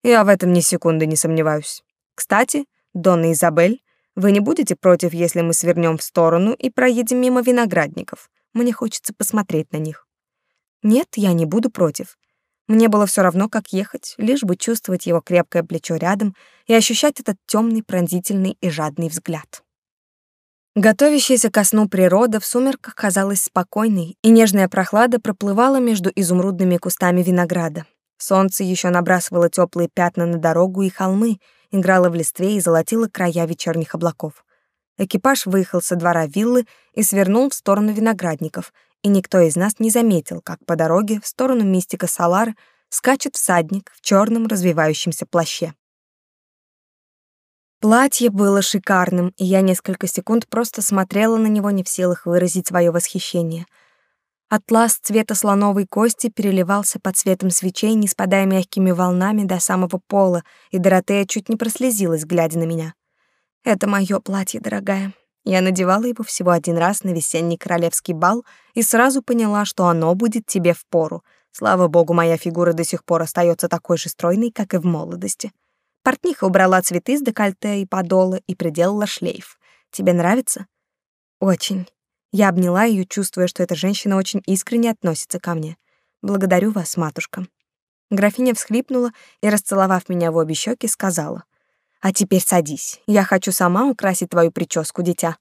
Я в этом ни секунды не сомневаюсь. Кстати, Донна Изабель, вы не будете против, если мы свернем в сторону и проедем мимо виноградников? Мне хочется посмотреть на них. Нет, я не буду против. Мне было все равно, как ехать, лишь бы чувствовать его крепкое плечо рядом и ощущать этот темный, пронзительный и жадный взгляд. Готовящаяся ко сну природа в сумерках казалась спокойной, и нежная прохлада проплывала между изумрудными кустами винограда. Солнце еще набрасывало теплые пятна на дорогу и холмы, играла в листве и золотила края вечерних облаков. Экипаж выехал со двора виллы и свернул в сторону виноградников, и никто из нас не заметил, как по дороге в сторону мистика Салар скачет всадник в черном развивающемся плаще. Платье было шикарным, и я несколько секунд просто смотрела на него, не в силах выразить свое восхищение — Атлас цвета слоновой кости переливался под светом свечей, не спадая мягкими волнами до самого пола, и Доротея чуть не прослезилась, глядя на меня. «Это мое платье, дорогая. Я надевала его всего один раз на весенний королевский бал и сразу поняла, что оно будет тебе в пору. Слава богу, моя фигура до сих пор остается такой же стройной, как и в молодости. Портниха убрала цветы с декольте и подола и приделала шлейф. Тебе нравится? Очень. Я обняла ее, чувствуя, что эта женщина очень искренне относится ко мне. Благодарю вас, матушка. Графиня всхлипнула и, расцеловав меня в обе щеки, сказала: "А теперь садись. Я хочу сама украсить твою прическу, дитя".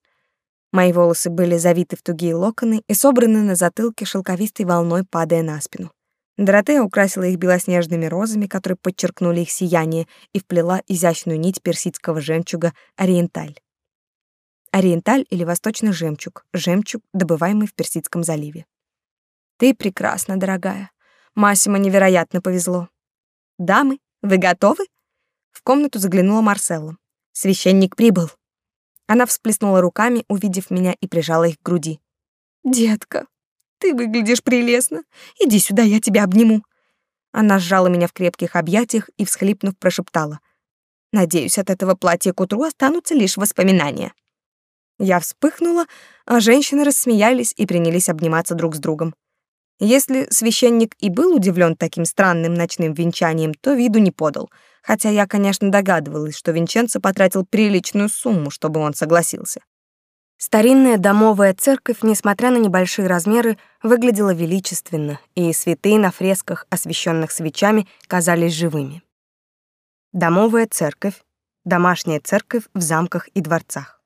Мои волосы были завиты в тугие локоны и собраны на затылке шелковистой волной, падая на спину. Доротея украсила их белоснежными розами, которые подчеркнули их сияние, и вплела изящную нить персидского жемчуга ориенталь. Ориенталь или восточный жемчуг, жемчуг, добываемый в Персидском заливе. Ты прекрасна, дорогая. Массимо невероятно повезло. Дамы, вы готовы? Комнату заглянула Марселла. Священник прибыл. Она всплеснула руками, увидев меня, и прижала их к груди. Детка, ты выглядишь прелестно. Иди сюда, я тебя обниму. Она сжала меня в крепких объятиях и, всхлипнув, прошептала: "Надеюсь, от этого платья к утру останутся лишь воспоминания". Я вспыхнула, а женщины рассмеялись и принялись обниматься друг с другом. Если священник и был удивлен таким странным ночным венчанием, то виду не подал, хотя я, конечно, догадывалась, что Винченцо потратил приличную сумму, чтобы он согласился. Старинная домовая церковь, несмотря на небольшие размеры, выглядела величественно, и святые на фресках, освещенных свечами, казались живыми. Домовая церковь, домашняя церковь в замках и дворцах.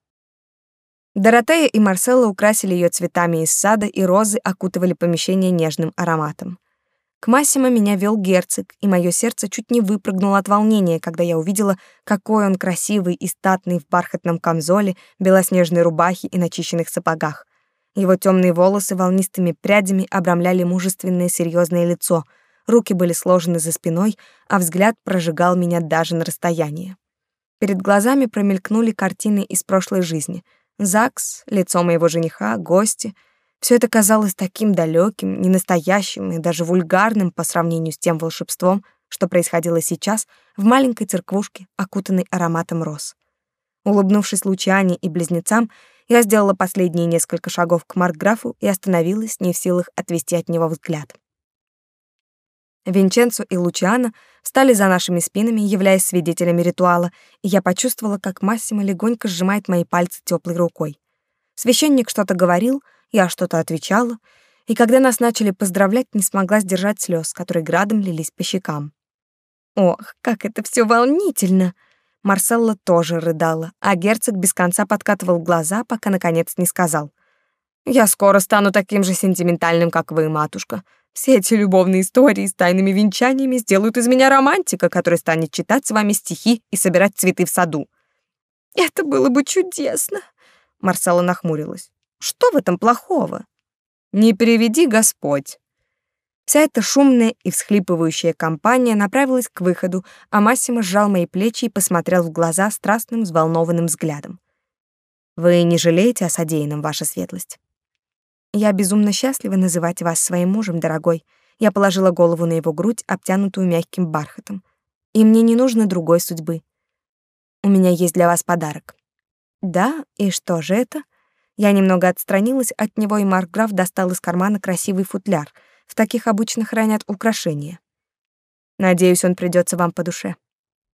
Доротея и Марселла украсили ее цветами из сада, и розы окутывали помещение нежным ароматом. К Массимо меня вел герцог, и мое сердце чуть не выпрыгнуло от волнения, когда я увидела, какой он красивый и статный в бархатном камзоле, белоснежной рубахе и начищенных сапогах. Его темные волосы волнистыми прядями обрамляли мужественное серьезное лицо, руки были сложены за спиной, а взгляд прожигал меня даже на расстоянии. Перед глазами промелькнули картины из прошлой жизни. ЗАГС, лицо моего жениха, гости — все это казалось таким далеким, ненастоящим и даже вульгарным по сравнению с тем волшебством, что происходило сейчас в маленькой церквушке, окутанной ароматом роз. Улыбнувшись Лучане и близнецам, я сделала последние несколько шагов к Маркграфу и остановилась, не в силах отвести от него взгляд. Винченцо и Лучиано встали за нашими спинами, являясь свидетелями ритуала, и я почувствовала, как Массимо легонько сжимает мои пальцы теплой рукой. Священник что-то говорил — я что-то отвечала, и когда нас начали поздравлять, не смогла сдержать слез, которые градом лились по щекам. Ох, как это все волнительно! Марселла тоже рыдала, а герцог без конца подкатывал глаза, пока наконец не сказал: "Я скоро стану таким же сентиментальным, как вы, матушка. Все эти любовные истории с тайными венчаниями сделают из меня романтика, который станет читать с вами стихи и собирать цветы в саду". Это было бы чудесно, Марселла нахмурилась. Что в этом плохого? Не переведи Господь. Вся эта шумная и всхлипывающая компания направилась к выходу, а Массимо сжал мои плечи и посмотрел в глаза страстным, взволнованным взглядом. «Вы не жалеете о содеянном, ваша светлость?» «Я безумно счастлива называть вас своим мужем, дорогой». Я положила голову на его грудь, обтянутую мягким бархатом. «И мне не нужно другой судьбы. У меня есть для вас подарок». «Да, и что же это?» Я немного отстранилась от него, и Маркграф достал из кармана красивый футляр. В таких обычно хранят украшения. Надеюсь, он придется вам по душе.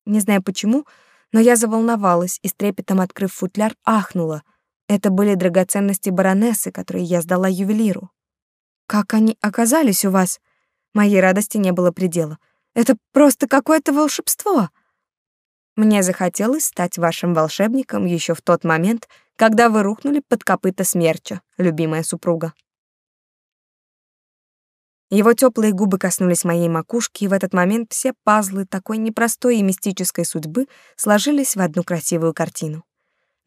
Не знаю почему, но я заволновалась и с трепетом открыв футляр, ахнула. Это были драгоценности баронессы, которые я сдала ювелиру. Как они оказались у вас? Моей радости не было предела. Это просто какое-то волшебство. Мне захотелось стать вашим волшебником еще в тот момент, когда вы рухнули под копыта смерча, любимая супруга. Его теплые губы коснулись моей макушки, и в этот момент все пазлы такой непростой и мистической судьбы сложились в одну красивую картину.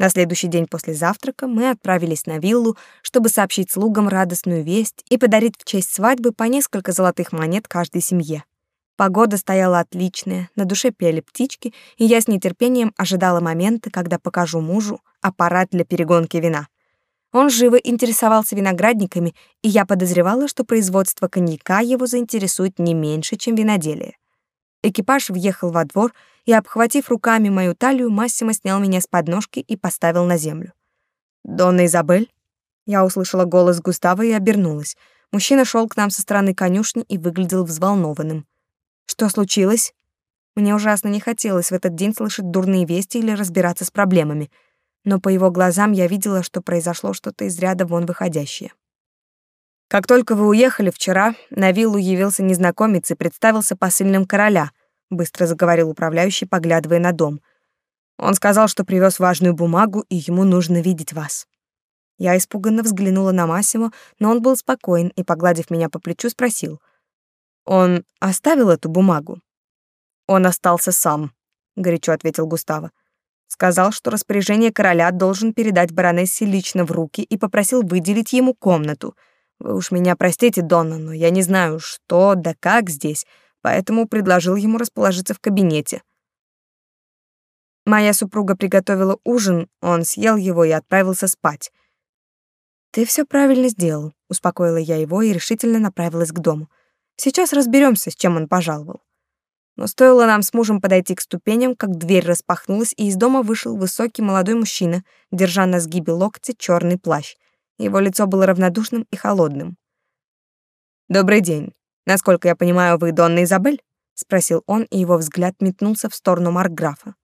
На следующий день после завтрака мы отправились на виллу, чтобы сообщить слугам радостную весть и подарить в честь свадьбы по несколько золотых монет каждой семье. Погода стояла отличная, на душе пели птички, и я с нетерпением ожидала момента, когда покажу мужу аппарат для перегонки вина. Он живо интересовался виноградниками, и я подозревала, что производство коньяка его заинтересует не меньше, чем виноделие. Экипаж въехал во двор, и, обхватив руками мою талию, Массимо снял меня с подножки и поставил на землю. «Донна Изабель?» Я услышала голос Густава и обернулась. Мужчина шел к нам со стороны конюшни и выглядел взволнованным. Что случилось? Мне ужасно не хотелось в этот день слышать дурные вести или разбираться с проблемами, но по его глазам я видела, что произошло что-то из ряда вон выходящее. Как только вы уехали вчера, на виллу явился незнакомец и представился посыльным короля, быстро заговорил управляющий, поглядывая на дом. Он сказал, что привез важную бумагу, и ему нужно видеть вас. Я испуганно взглянула на Массимо, но он был спокоен и, погладив меня по плечу, спросил — он оставил эту бумагу? Он остался сам, горячо ответил Густаво. Сказал, что распоряжение короля должен передать баронессе лично в руки и попросил выделить ему комнату. Вы уж меня простите, Донна, но я не знаю, что да как здесь, поэтому предложил ему расположиться в кабинете. Моя супруга приготовила ужин, он съел его и отправился спать. Ты все правильно сделал, успокоила я его и решительно направилась к дому. Сейчас разберемся, с чем он пожаловал. Но стоило нам с мужем подойти к ступеням, как дверь распахнулась, и из дома вышел высокий молодой мужчина, держа на сгибе локтя черный плащ. Его лицо было равнодушным и холодным. «Добрый день. Насколько я понимаю, вы Донна Изабель?» — спросил он, и его взгляд метнулся в сторону Маркграфа.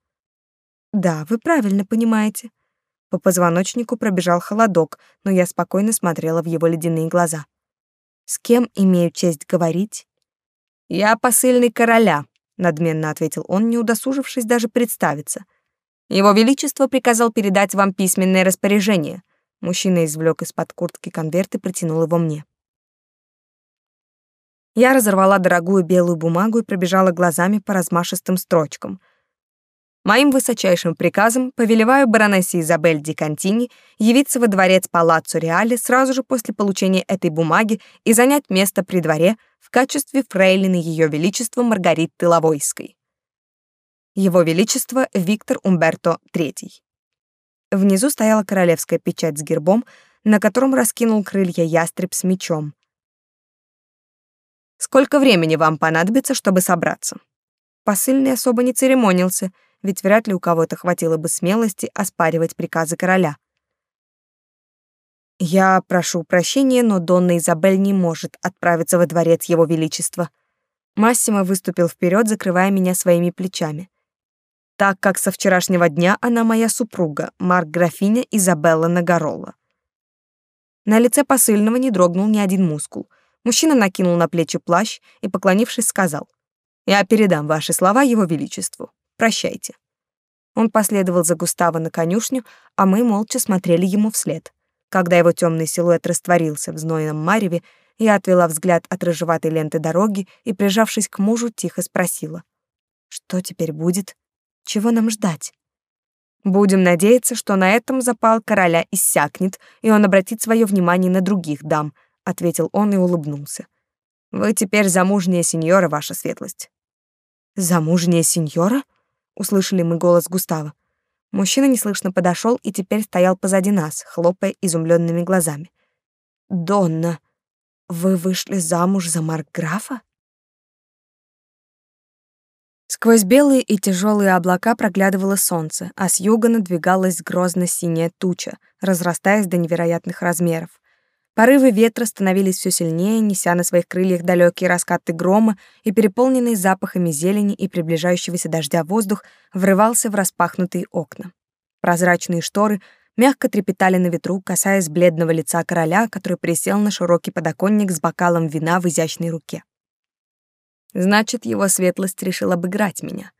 «Да, вы правильно понимаете. По позвоночнику пробежал холодок, но я спокойно смотрела в его ледяные глаза. «С кем имею честь говорить?» «Я посыльный короля», — надменно ответил он, не удосужившись даже представиться. «Его Величество приказал передать вам письменное распоряжение». Мужчина извлек из-под куртки конверт и протянул его мне. Я разорвала дорогую белую бумагу и пробежала глазами по размашистым строчкам. Моим высочайшим приказом повелеваю баронессе Изабель Ди Кантини явиться во дворец Палаццо Реале сразу же после получения этой бумаги и занять место при дворе в качестве фрейлины Ее Величества Маргариты Лавойской. Его Величество Виктор Умберто III. Внизу стояла королевская печать с гербом, на котором раскинул крылья ястреб с мечом. Сколько времени вам понадобится, чтобы собраться? Посыльный особо не церемонился, ведь вряд ли у кого-то хватило бы смелости оспаривать приказы короля. Я прошу прощения, но Донна Изабель не может отправиться во дворец его величества. Массимо выступил вперед, закрывая меня своими плечами. Так как со вчерашнего дня она моя супруга, марк-графиня Изабелла Нагарола. На лице посыльного не дрогнул ни один мускул — Мужчина накинул на плечи плащ и, поклонившись, сказал: "Я передам ваши слова его величеству. Прощайте". Он последовал за Густаво на конюшню, а мы молча смотрели ему вслед. Когда его темный силуэт растворился в знойном мареве, я отвела взгляд от рыжеватой ленты дороги и, прижавшись к мужу, тихо спросила: "Что теперь будет? Чего нам ждать?" Будем надеяться, что на этом запал короля иссякнет, и он обратит свое внимание на других дам, ответил он и улыбнулся. Вы теперь замужняя сеньора, ваша светлость. Замужняя сеньора? Услышали мы голос Густава. Мужчина неслышно подошел и теперь стоял позади нас, хлопая изумленными глазами. Донна, вы вышли замуж за маркграфа? Сквозь белые и тяжелые облака проглядывало солнце, а с юга надвигалась грозно-синяя туча, разрастаясь до невероятных размеров. Порывы ветра становились все сильнее, неся на своих крыльях далекие раскаты грома, и переполненный запахами зелени и приближающегося дождя воздух врывался в распахнутые окна. Прозрачные шторы мягко трепетали на ветру, касаясь бледного лица короля, который присел на широкий подоконник с бокалом вина в изящной руке. Значит, его светлость решил обыграть меня.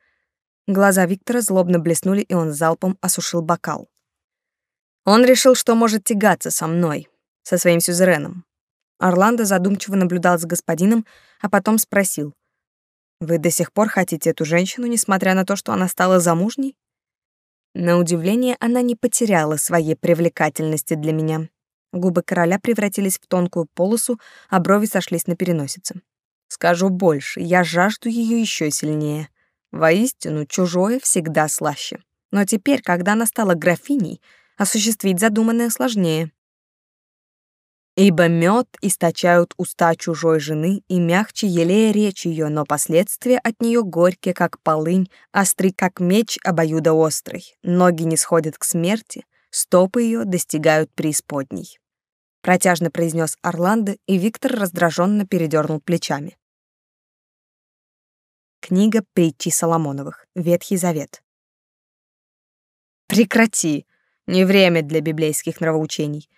Глаза Виктора злобно блеснули, и он залпом осушил бокал. Он решил, что может тягаться со мной, со своим сюзереном. Орландо задумчиво наблюдал за господином, а потом спросил: "Вы до сих пор хотите эту женщину, несмотря на то, что она стала замужней?" На удивление, она не потеряла своей привлекательности для меня. Губы короля превратились в тонкую полосу, а брови сошлись на переносице. Скажу больше, я жажду ее еще сильнее. Воистину, чужое всегда слаще. Но теперь, когда она стала графиней, осуществить задуманное сложнее. Ибо мед источают уста чужой жены, и мягче елея речь ее, но последствия от нее горькие, как полынь, остры, как меч обоюдоострый. Ноги не сходят к смерти, стопы ее достигают преисподней. Протяжно произнес Орландо, и Виктор раздраженно передернул плечами. Книга притчи Соломоновых. Ветхий Завет. Прекрати. Не время для библейских нравоучений.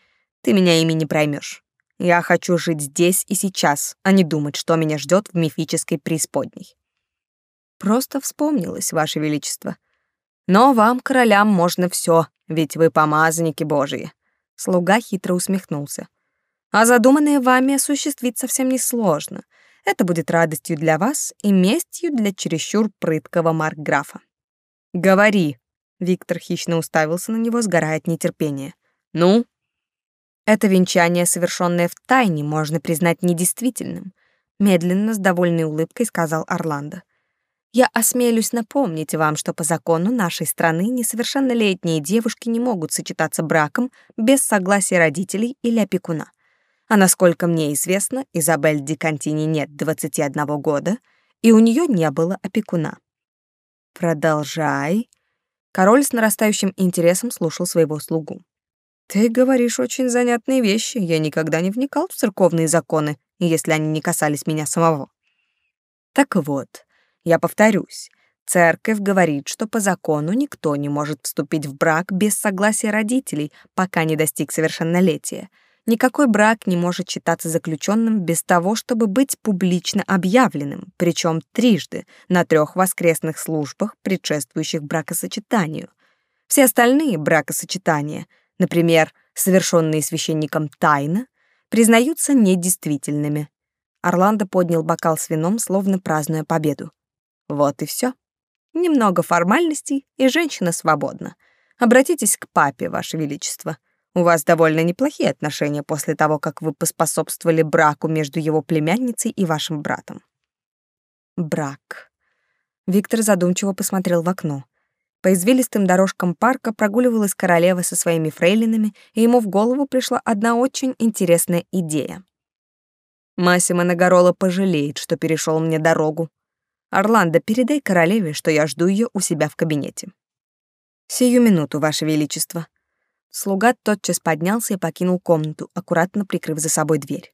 Ты меня ими не проймешь. Я хочу жить здесь и сейчас, а не думать, что меня ждет в мифической преисподней. Просто вспомнилось, Ваше Величество. Но вам, королям, можно все, ведь вы помазанники Божии. Слуга хитро усмехнулся. А задуманное вами осуществить совсем несложно. Это будет радостью для вас и местью для чересчур прыткого маркграфа. Говори. Виктор хищно уставился на него, сгорая от нетерпения. Ну, это венчание, совершенное в тайне, можно признать недействительным, медленно с довольной улыбкой сказал Орландо. Я осмелюсь напомнить вам, что по закону нашей страны несовершеннолетние девушки не могут сочетаться браком без согласия родителей или опекуна. А насколько мне известно, Изабель Ди Кантини нет 21 года, и у нее не было опекуна. Продолжай. Король с нарастающим интересом слушал своего слугу. Ты говоришь очень занятные вещи. Я никогда не вникал в церковные законы, если они не касались меня самого. Так вот, я повторюсь, Церковь говорит, что по закону никто не может вступить в брак без согласия родителей, пока не достиг совершеннолетия. Никакой брак не может считаться заключенным без того, чтобы быть публично объявленным, причем трижды, на трех воскресных службах, предшествующих бракосочетанию. Все остальные бракосочетания, например, совершенные священником тайно, признаются недействительными. Орландо поднял бокал с вином, словно празднуя победу. Вот и все. Немного формальностей, и женщина свободна. Обратитесь к папе, ваше величество. У вас довольно неплохие отношения после того, как вы поспособствовали браку между его племянницей и вашим братом. Брак. Виктор задумчиво посмотрел в окно. По извилистым дорожкам парка прогуливалась королева со своими фрейлинами, и ему в голову пришла одна очень интересная идея. Массимо Нагорола пожалеет, что перешел мне дорогу, Орландо, передай королеве, что я жду ее у себя в кабинете. Сию минуту, ваше величество. Слуга тотчас поднялся и покинул комнату, аккуратно прикрыв за собой дверь.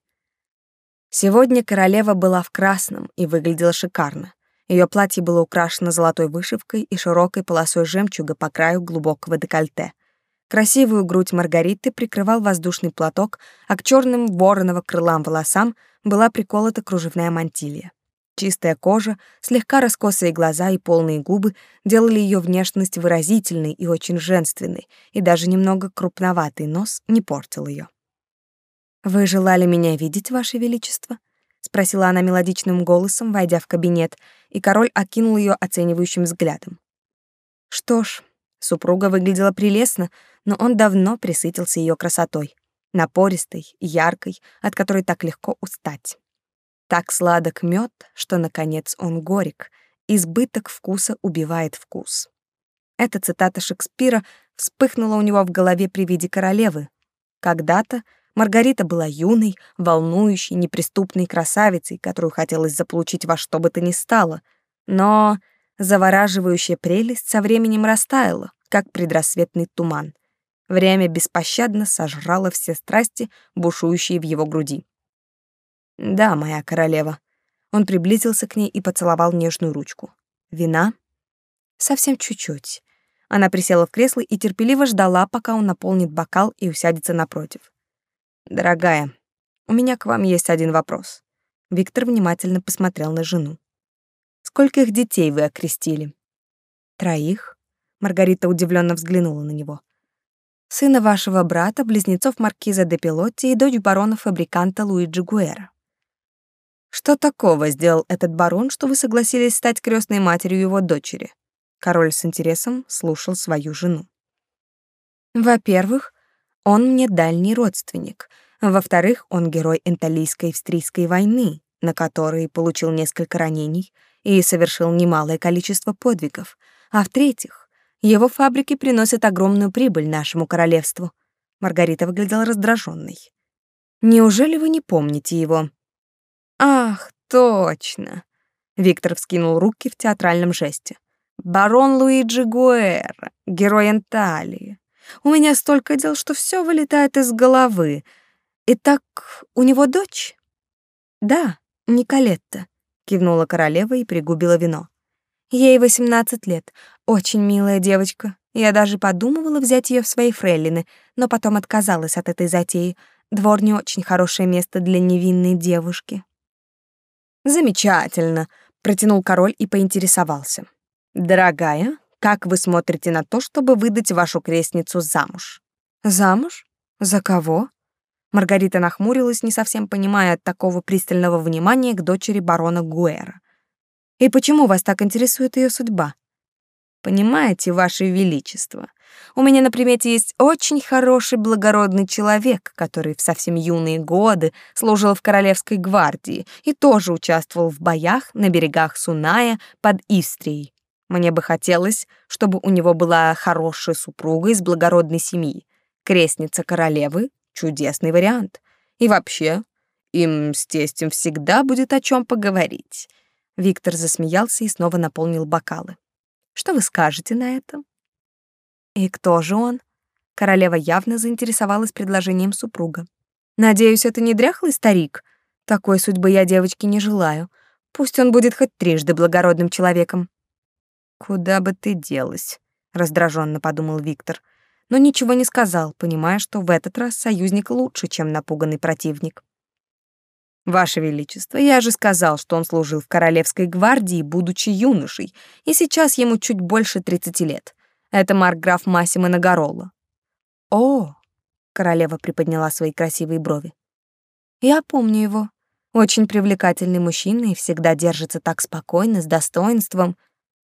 Сегодня королева была в красном и выглядела шикарно. Ее платье было украшено золотой вышивкой и широкой полосой жемчуга по краю глубокого декольте. Красивую грудь Маргариты прикрывал воздушный платок, а к черным вороново крылам волосам была приколота кружевная мантилья. Чистая кожа, слегка раскосые глаза и полные губы делали ее внешность выразительной и очень женственной, и даже немного крупноватый нос не портил ее. «Вы желали меня видеть, Ваше Величество?» — спросила она мелодичным голосом, войдя в кабинет, и король окинул ее оценивающим взглядом. Что ж, супруга выглядела прелестно, но он давно присытился ее красотой, напористой, яркой, от которой так легко устать. Так сладок мед, что, наконец, он горек. Избыток вкуса убивает вкус. Эта цитата Шекспира вспыхнула у него в голове при виде королевы. Когда-то Маргарита была юной, волнующей, неприступной красавицей, которую хотелось заполучить во что бы то ни стало. Но завораживающая прелесть со временем растаяла, как предрассветный туман. Время беспощадно сожрало все страсти, бушующие в его груди. Да, моя королева. Он приблизился к ней и поцеловал нежную ручку. Вина? Совсем чуть-чуть. Она присела в кресло и терпеливо ждала, пока он наполнит бокал и усядется напротив. Дорогая, у меня к вам есть один вопрос. Виктор внимательно посмотрел на жену. Скольких детей вы окрестили? Троих. Маргарита удивленно взглянула на него. Сына вашего брата, близнецов маркиза де Пилотти и дочь барона-фабриканта Луиджи Гуэра. Что такого сделал этот барон, что вы согласились стать крестной матерью его дочери? Король с интересом слушал свою жену. Во-первых, он мне дальний родственник. Во-вторых, он герой Энталийской австрийской войны, на которой получил несколько ранений и совершил немалое количество подвигов. А в-третьих, его фабрики приносят огромную прибыль нашему королевству. Маргарита выглядела раздраженной. Неужели вы не помните его? Ах, точно. Виктор вскинул руки в театральном жесте. Барон Луиджи Гуэра, герой Энталии. У меня столько дел, что все вылетает из головы. Итак, у него дочь? Да, Николетта, кивнула королева и пригубила вино. Ей восемнадцать лет, очень милая девочка. Я даже подумывала взять ее в свои фрейлины, но потом отказалась от этой затеи. Двор не очень хорошее место для невинной девушки. Замечательно, протянул король и поинтересовался. Дорогая, как вы смотрите на то, чтобы выдать вашу крестницу замуж? Замуж? За кого? Маргарита нахмурилась, не совсем понимая от такого пристального внимания к дочери барона Гуэра. И почему вас так интересует ее судьба? Понимаете, ваше величество, у меня на примете есть очень хороший благородный человек, который в совсем юные годы служил в королевской гвардии и тоже участвовал в боях на берегах Суная под Истрией. Мне бы хотелось, чтобы у него была хорошая супруга из благородной семьи. Крестница королевы — чудесный вариант. И вообще, им с тестем всегда будет о чем поговорить. Виктор засмеялся и снова наполнил бокалы. Что вы скажете на это? И кто же он? Королева явно заинтересовалась предложением супруга. Надеюсь, это не дряхлый старик. Такой судьбы я девочке не желаю. Пусть он будет хоть трижды благородным человеком. Куда бы ты делась? раздраженно подумал Виктор, но ничего не сказал, понимая, что в этот раз союзник лучше, чем напуганный противник. Ваше величество, я же сказал, что он служил в королевской гвардии, будучи юношей, и сейчас ему чуть больше тридцати лет. Это маркграф Массимо Нагороло. О, королева приподняла свои красивые брови. Я помню его. Очень привлекательный мужчина и всегда держится так спокойно, с достоинством.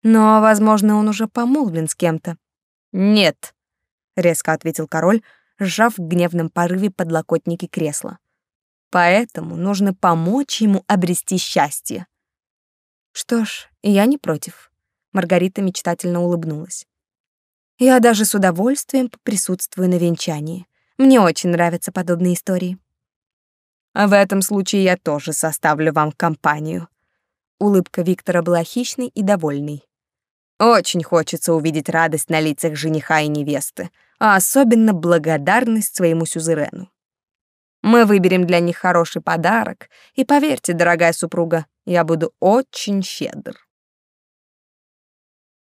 Но, возможно, он уже помолвлен с кем-то. Нет, резко ответил король, сжав в гневном порыве подлокотники кресла. Поэтому нужно помочь ему обрести счастье. Что ж, я не против. Маргарита мечтательно улыбнулась. Я даже с удовольствием присутствую на венчании. Мне очень нравятся подобные истории. А в этом случае я тоже составлю вам компанию. Улыбка Виктора была хищной и довольной. Очень хочется увидеть радость на лицах жениха и невесты, а особенно благодарность своему сюзерену. Мы выберем для них хороший подарок, и поверьте, дорогая супруга, я буду очень щедр.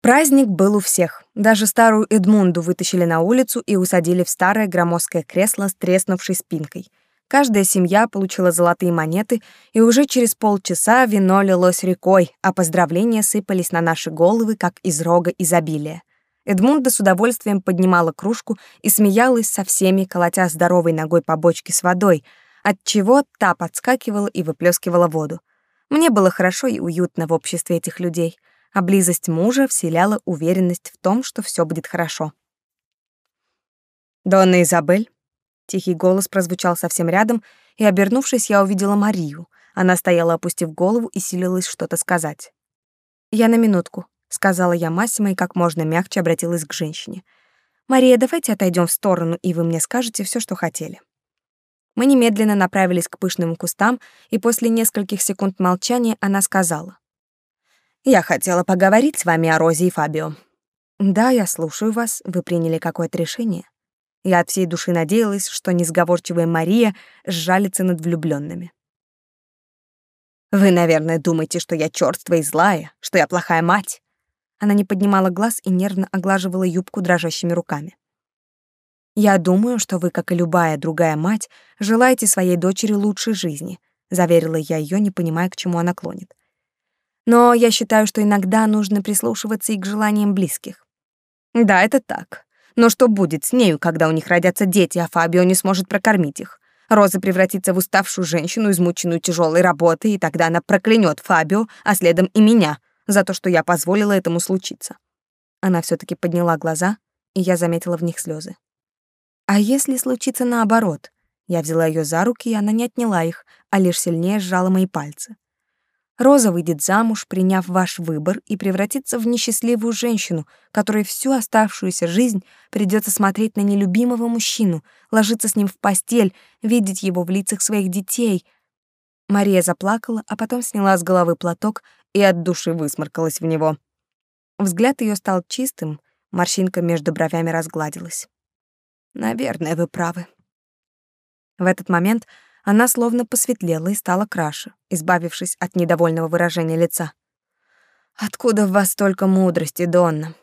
Праздник был у всех. Даже старую Эдмунду вытащили на улицу и усадили в старое громоздкое кресло с треснувшей спинкой — Каждая семья получила золотые монеты, и уже через полчаса вино лилось рекой, а поздравления сыпались на наши головы, как из рога изобилия. Эдмунда с удовольствием поднимала кружку и смеялась со всеми, колотя здоровой ногой по бочке с водой, отчего та подскакивала и выплескивала воду. Мне было хорошо и уютно в обществе этих людей, а близость мужа вселяла уверенность в том, что все будет хорошо. «Донна Изабель, Тихий голос прозвучал совсем рядом, и, обернувшись, я увидела Марию. Она стояла, опустив голову, и силилась что-то сказать. «Я на минутку», — сказала я Массимо и как можно мягче обратилась к женщине. «Мария, давайте отойдем в сторону, и вы мне скажете все, что хотели». Мы немедленно направились к пышным кустам, и после нескольких секунд молчания она сказала. «Я хотела поговорить с вами о Розе и Фабио». «Да, я слушаю вас. Вы приняли какое-то решение?» Я от всей души надеялась, что несговорчивая Мария сжалится над влюбленными. «Вы, наверное, думаете, что я чёрствая и злая, что я плохая мать». Она не поднимала глаз и нервно оглаживала юбку дрожащими руками. «Я думаю, что вы, как и любая другая мать, желаете своей дочери лучшей жизни», заверила я её, не понимая, к чему она клонит. «Но я считаю, что иногда нужно прислушиваться и к желаниям близких». «Да, это так. Но что будет с нею, когда у них родятся дети, а Фабио не сможет прокормить их? Роза превратится в уставшую женщину, измученную тяжелой работой, и тогда она проклянет Фабио, а следом и меня, за то, что я позволила этому случиться. Она все таки подняла глаза, и я заметила в них слезы. А если случится наоборот? Я взяла ее за руки, и она не отняла их, а лишь сильнее сжала мои пальцы. Роза выйдет замуж, приняв ваш выбор, и превратится в несчастливую женщину, которой всю оставшуюся жизнь придется смотреть на нелюбимого мужчину, ложиться с ним в постель, видеть его в лицах своих детей. Мария заплакала, а потом сняла с головы платок и от души высморкалась в него. Взгляд ее стал чистым, морщинка между бровями разгладилась. «Наверное, вы правы». В этот момент она словно посветлела и стала краше, избавившись от недовольного выражения лица. «Откуда в вас столько мудрости, Донна?»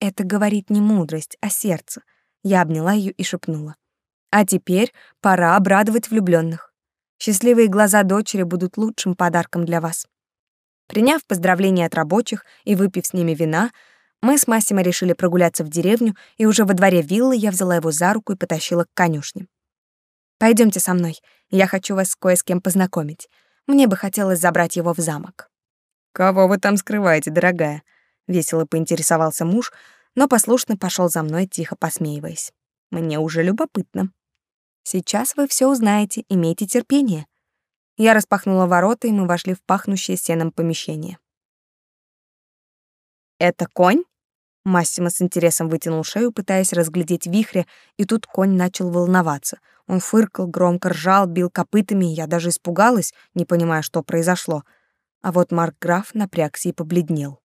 Это говорит не мудрость, а сердце. Я обняла ее и шепнула. «А теперь пора обрадовать влюбленных. Счастливые глаза дочери будут лучшим подарком для вас». Приняв поздравления от рабочих и выпив с ними вина, мы с Массимо решили прогуляться в деревню, и уже во дворе виллы я взяла его за руку и потащила к конюшне. Пойдемте со мной. Я хочу вас кое с кем познакомить. Мне бы хотелось забрать его в замок. Кого вы там скрываете, дорогая? весело поинтересовался муж, но послушно пошел за мной, тихо посмеиваясь. Мне уже любопытно. Сейчас вы все узнаете, имейте терпение. Я распахнула ворота, и мы вошли в пахнущее сеном помещение. Это конь? Массимо с интересом вытянул шею, пытаясь разглядеть вихря, и тут конь начал волноваться. Он фыркал, громко ржал, бил копытами, я даже испугалась, не понимая, что произошло. А вот Марк Граф напрягся и побледнел.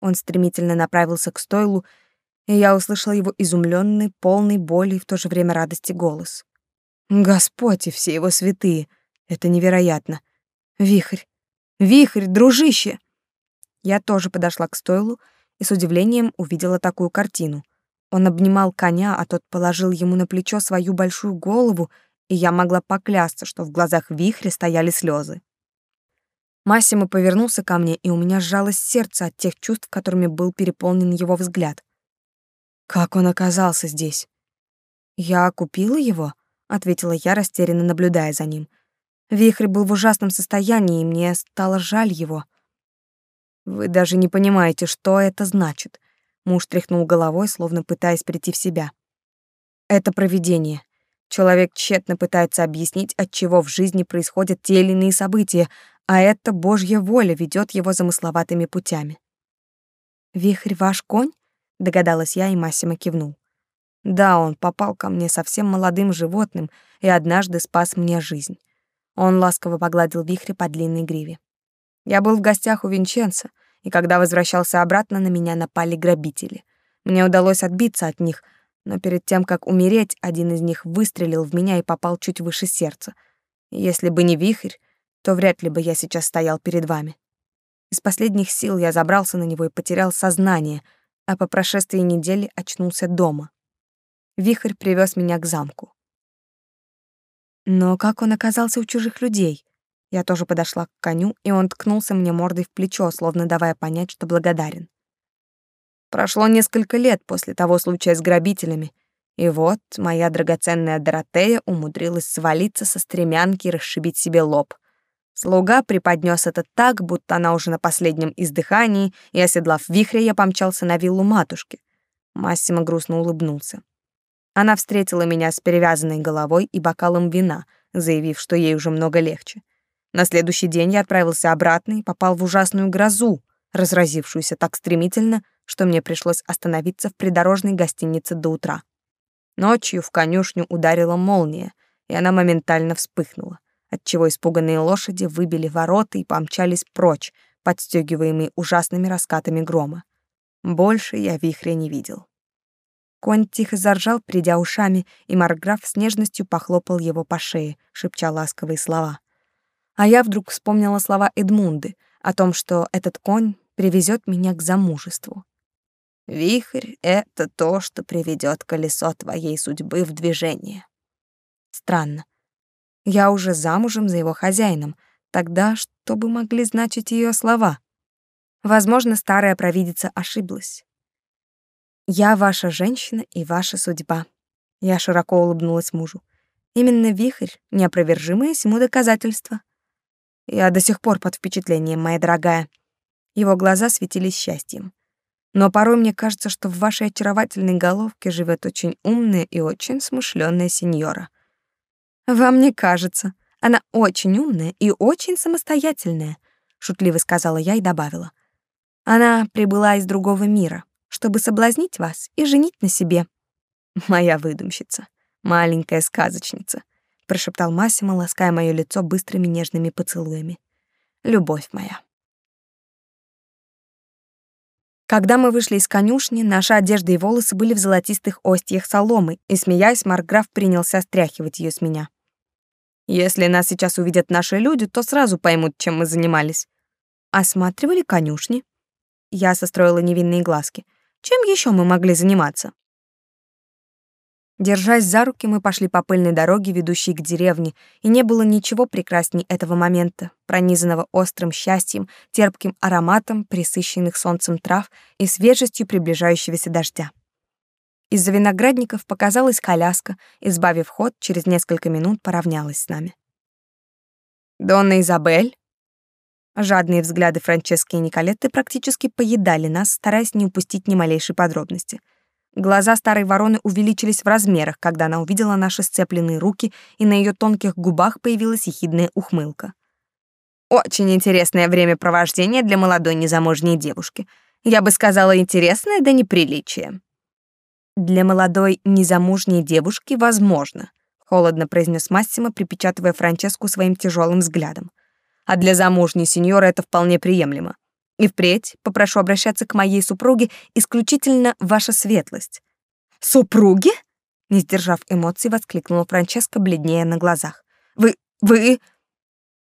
Он стремительно направился к стойлу, и я услышала его изумленный, полный боли и в то же время радости голос. «Господь и все его святые! Это невероятно! Вихрь! Вихрь, дружище!» Я тоже подошла к стойлу и с удивлением увидела такую картину. Он обнимал коня, а тот положил ему на плечо свою большую голову, и я могла поклясться, что в глазах вихря стояли слезы. Массимо повернулся ко мне, и у меня сжалось сердце от тех чувств, которыми был переполнен его взгляд. Как он оказался здесь? Я купила его, ответила я, растерянно наблюдая за ним. Вихрь был в ужасном состоянии, и мне стало жаль его. Вы даже не понимаете, что это значит. Муж тряхнул головой, словно пытаясь прийти в себя. Это провидение. Человек тщетно пытается объяснить, от чего в жизни происходят те или иные события, а это Божья воля ведет его замысловатыми путями. «Вихрь ваш конь?» — догадалась я, и Массимо кивнул. «Да, он попал ко мне совсем молодым животным и однажды спас мне жизнь». Он ласково погладил вихрь по длинной гриве. Я был в гостях у Винченца, и когда возвращался обратно, на меня напали грабители. Мне удалось отбиться от них, но перед тем, как умереть, один из них выстрелил в меня и попал чуть выше сердца. Если бы не вихрь, то вряд ли бы я сейчас стоял перед вами. Из последних сил я забрался на него и потерял сознание, а по прошествии недели очнулся дома. Вихрь привез меня к замку. Но как он оказался у чужих людей? Я тоже подошла к коню, и он ткнулся мне мордой в плечо, словно давая понять, что благодарен. Прошло несколько лет после того случая с грабителями, и вот моя драгоценная Доротея умудрилась свалиться со стремянки и расшибить себе лоб — Слуга преподнес это так, будто она уже на последнем издыхании, и, оседлав вихря, я помчался на виллу матушки. Массимо грустно улыбнулся. Она встретила меня с перевязанной головой и бокалом вина, заявив, что ей уже много легче. На следующий день я отправился обратно и попал в ужасную грозу, разразившуюся так стремительно, что мне пришлось остановиться в придорожной гостинице до утра. Ночью в конюшню ударила молния, и она моментально вспыхнула отчего испуганные лошади выбили ворота и помчались прочь, подстегиваемые ужасными раскатами грома. Больше я вихря не видел. Конь тихо заржал, придя ушами, и Марграф с нежностью похлопал его по шее, шепча ласковые слова. А я вдруг вспомнила слова Эдмунды о том, что этот конь привезет меня к замужеству. «Вихрь — это то, что приведет колесо твоей судьбы в движение». Странно. Я уже замужем за его хозяином. Тогда что бы могли значить ее слова? Возможно, старая провидица ошиблась. «Я ваша женщина и ваша судьба». Я широко улыбнулась мужу. Именно вихрь — неопровержимое всему доказательство. Я до сих пор под впечатлением, моя дорогая. Его глаза светились счастьем. Но порой мне кажется, что в вашей очаровательной головке живет очень умная и очень смышленая сеньора. «Вам не кажется. Она очень умная и очень самостоятельная», — шутливо сказала я и добавила. «Она прибыла из другого мира, чтобы соблазнить вас и женить на себе». «Моя выдумщица, маленькая сказочница», — прошептал Массимо, лаская моё лицо быстрыми нежными поцелуями. «Любовь моя». Когда мы вышли из конюшни, наши одежды и волосы были в золотистых остьях соломы, и, смеясь, Маркграф принялся стряхивать ее с меня. Если нас сейчас увидят наши люди, то сразу поймут, чем мы занимались. Осматривали конюшни. Я состроила невинные глазки. Чем еще мы могли заниматься? Держась за руки, мы пошли по пыльной дороге, ведущей к деревне, и не было ничего прекрасней этого момента, пронизанного острым счастьем, терпким ароматом присыщенных солнцем трав и свежестью приближающегося дождя. Из-за виноградников показалась коляска, избавив ход, через несколько минут поравнялась с нами. «Донна Изабель?» Жадные взгляды Франчески и Николетты практически поедали нас, стараясь не упустить ни малейшей подробности. Глаза старой вороны увеличились в размерах, когда она увидела наши сцепленные руки, и на ее тонких губах появилась ехидная ухмылка. «Очень интересное времяпровождение для молодой незамужней девушки. Я бы сказала, интересное до неприличия». Для молодой незамужней девушки возможно, холодно произнес Массимо, припечатывая Франческу своим тяжелым взглядом. А для замужней сеньоры это вполне приемлемо. И впредь попрошу обращаться к моей супруге исключительно ваша светлость. Супруге? Не сдержав эмоций, воскликнула Франческа, бледнее на глазах. Вы вы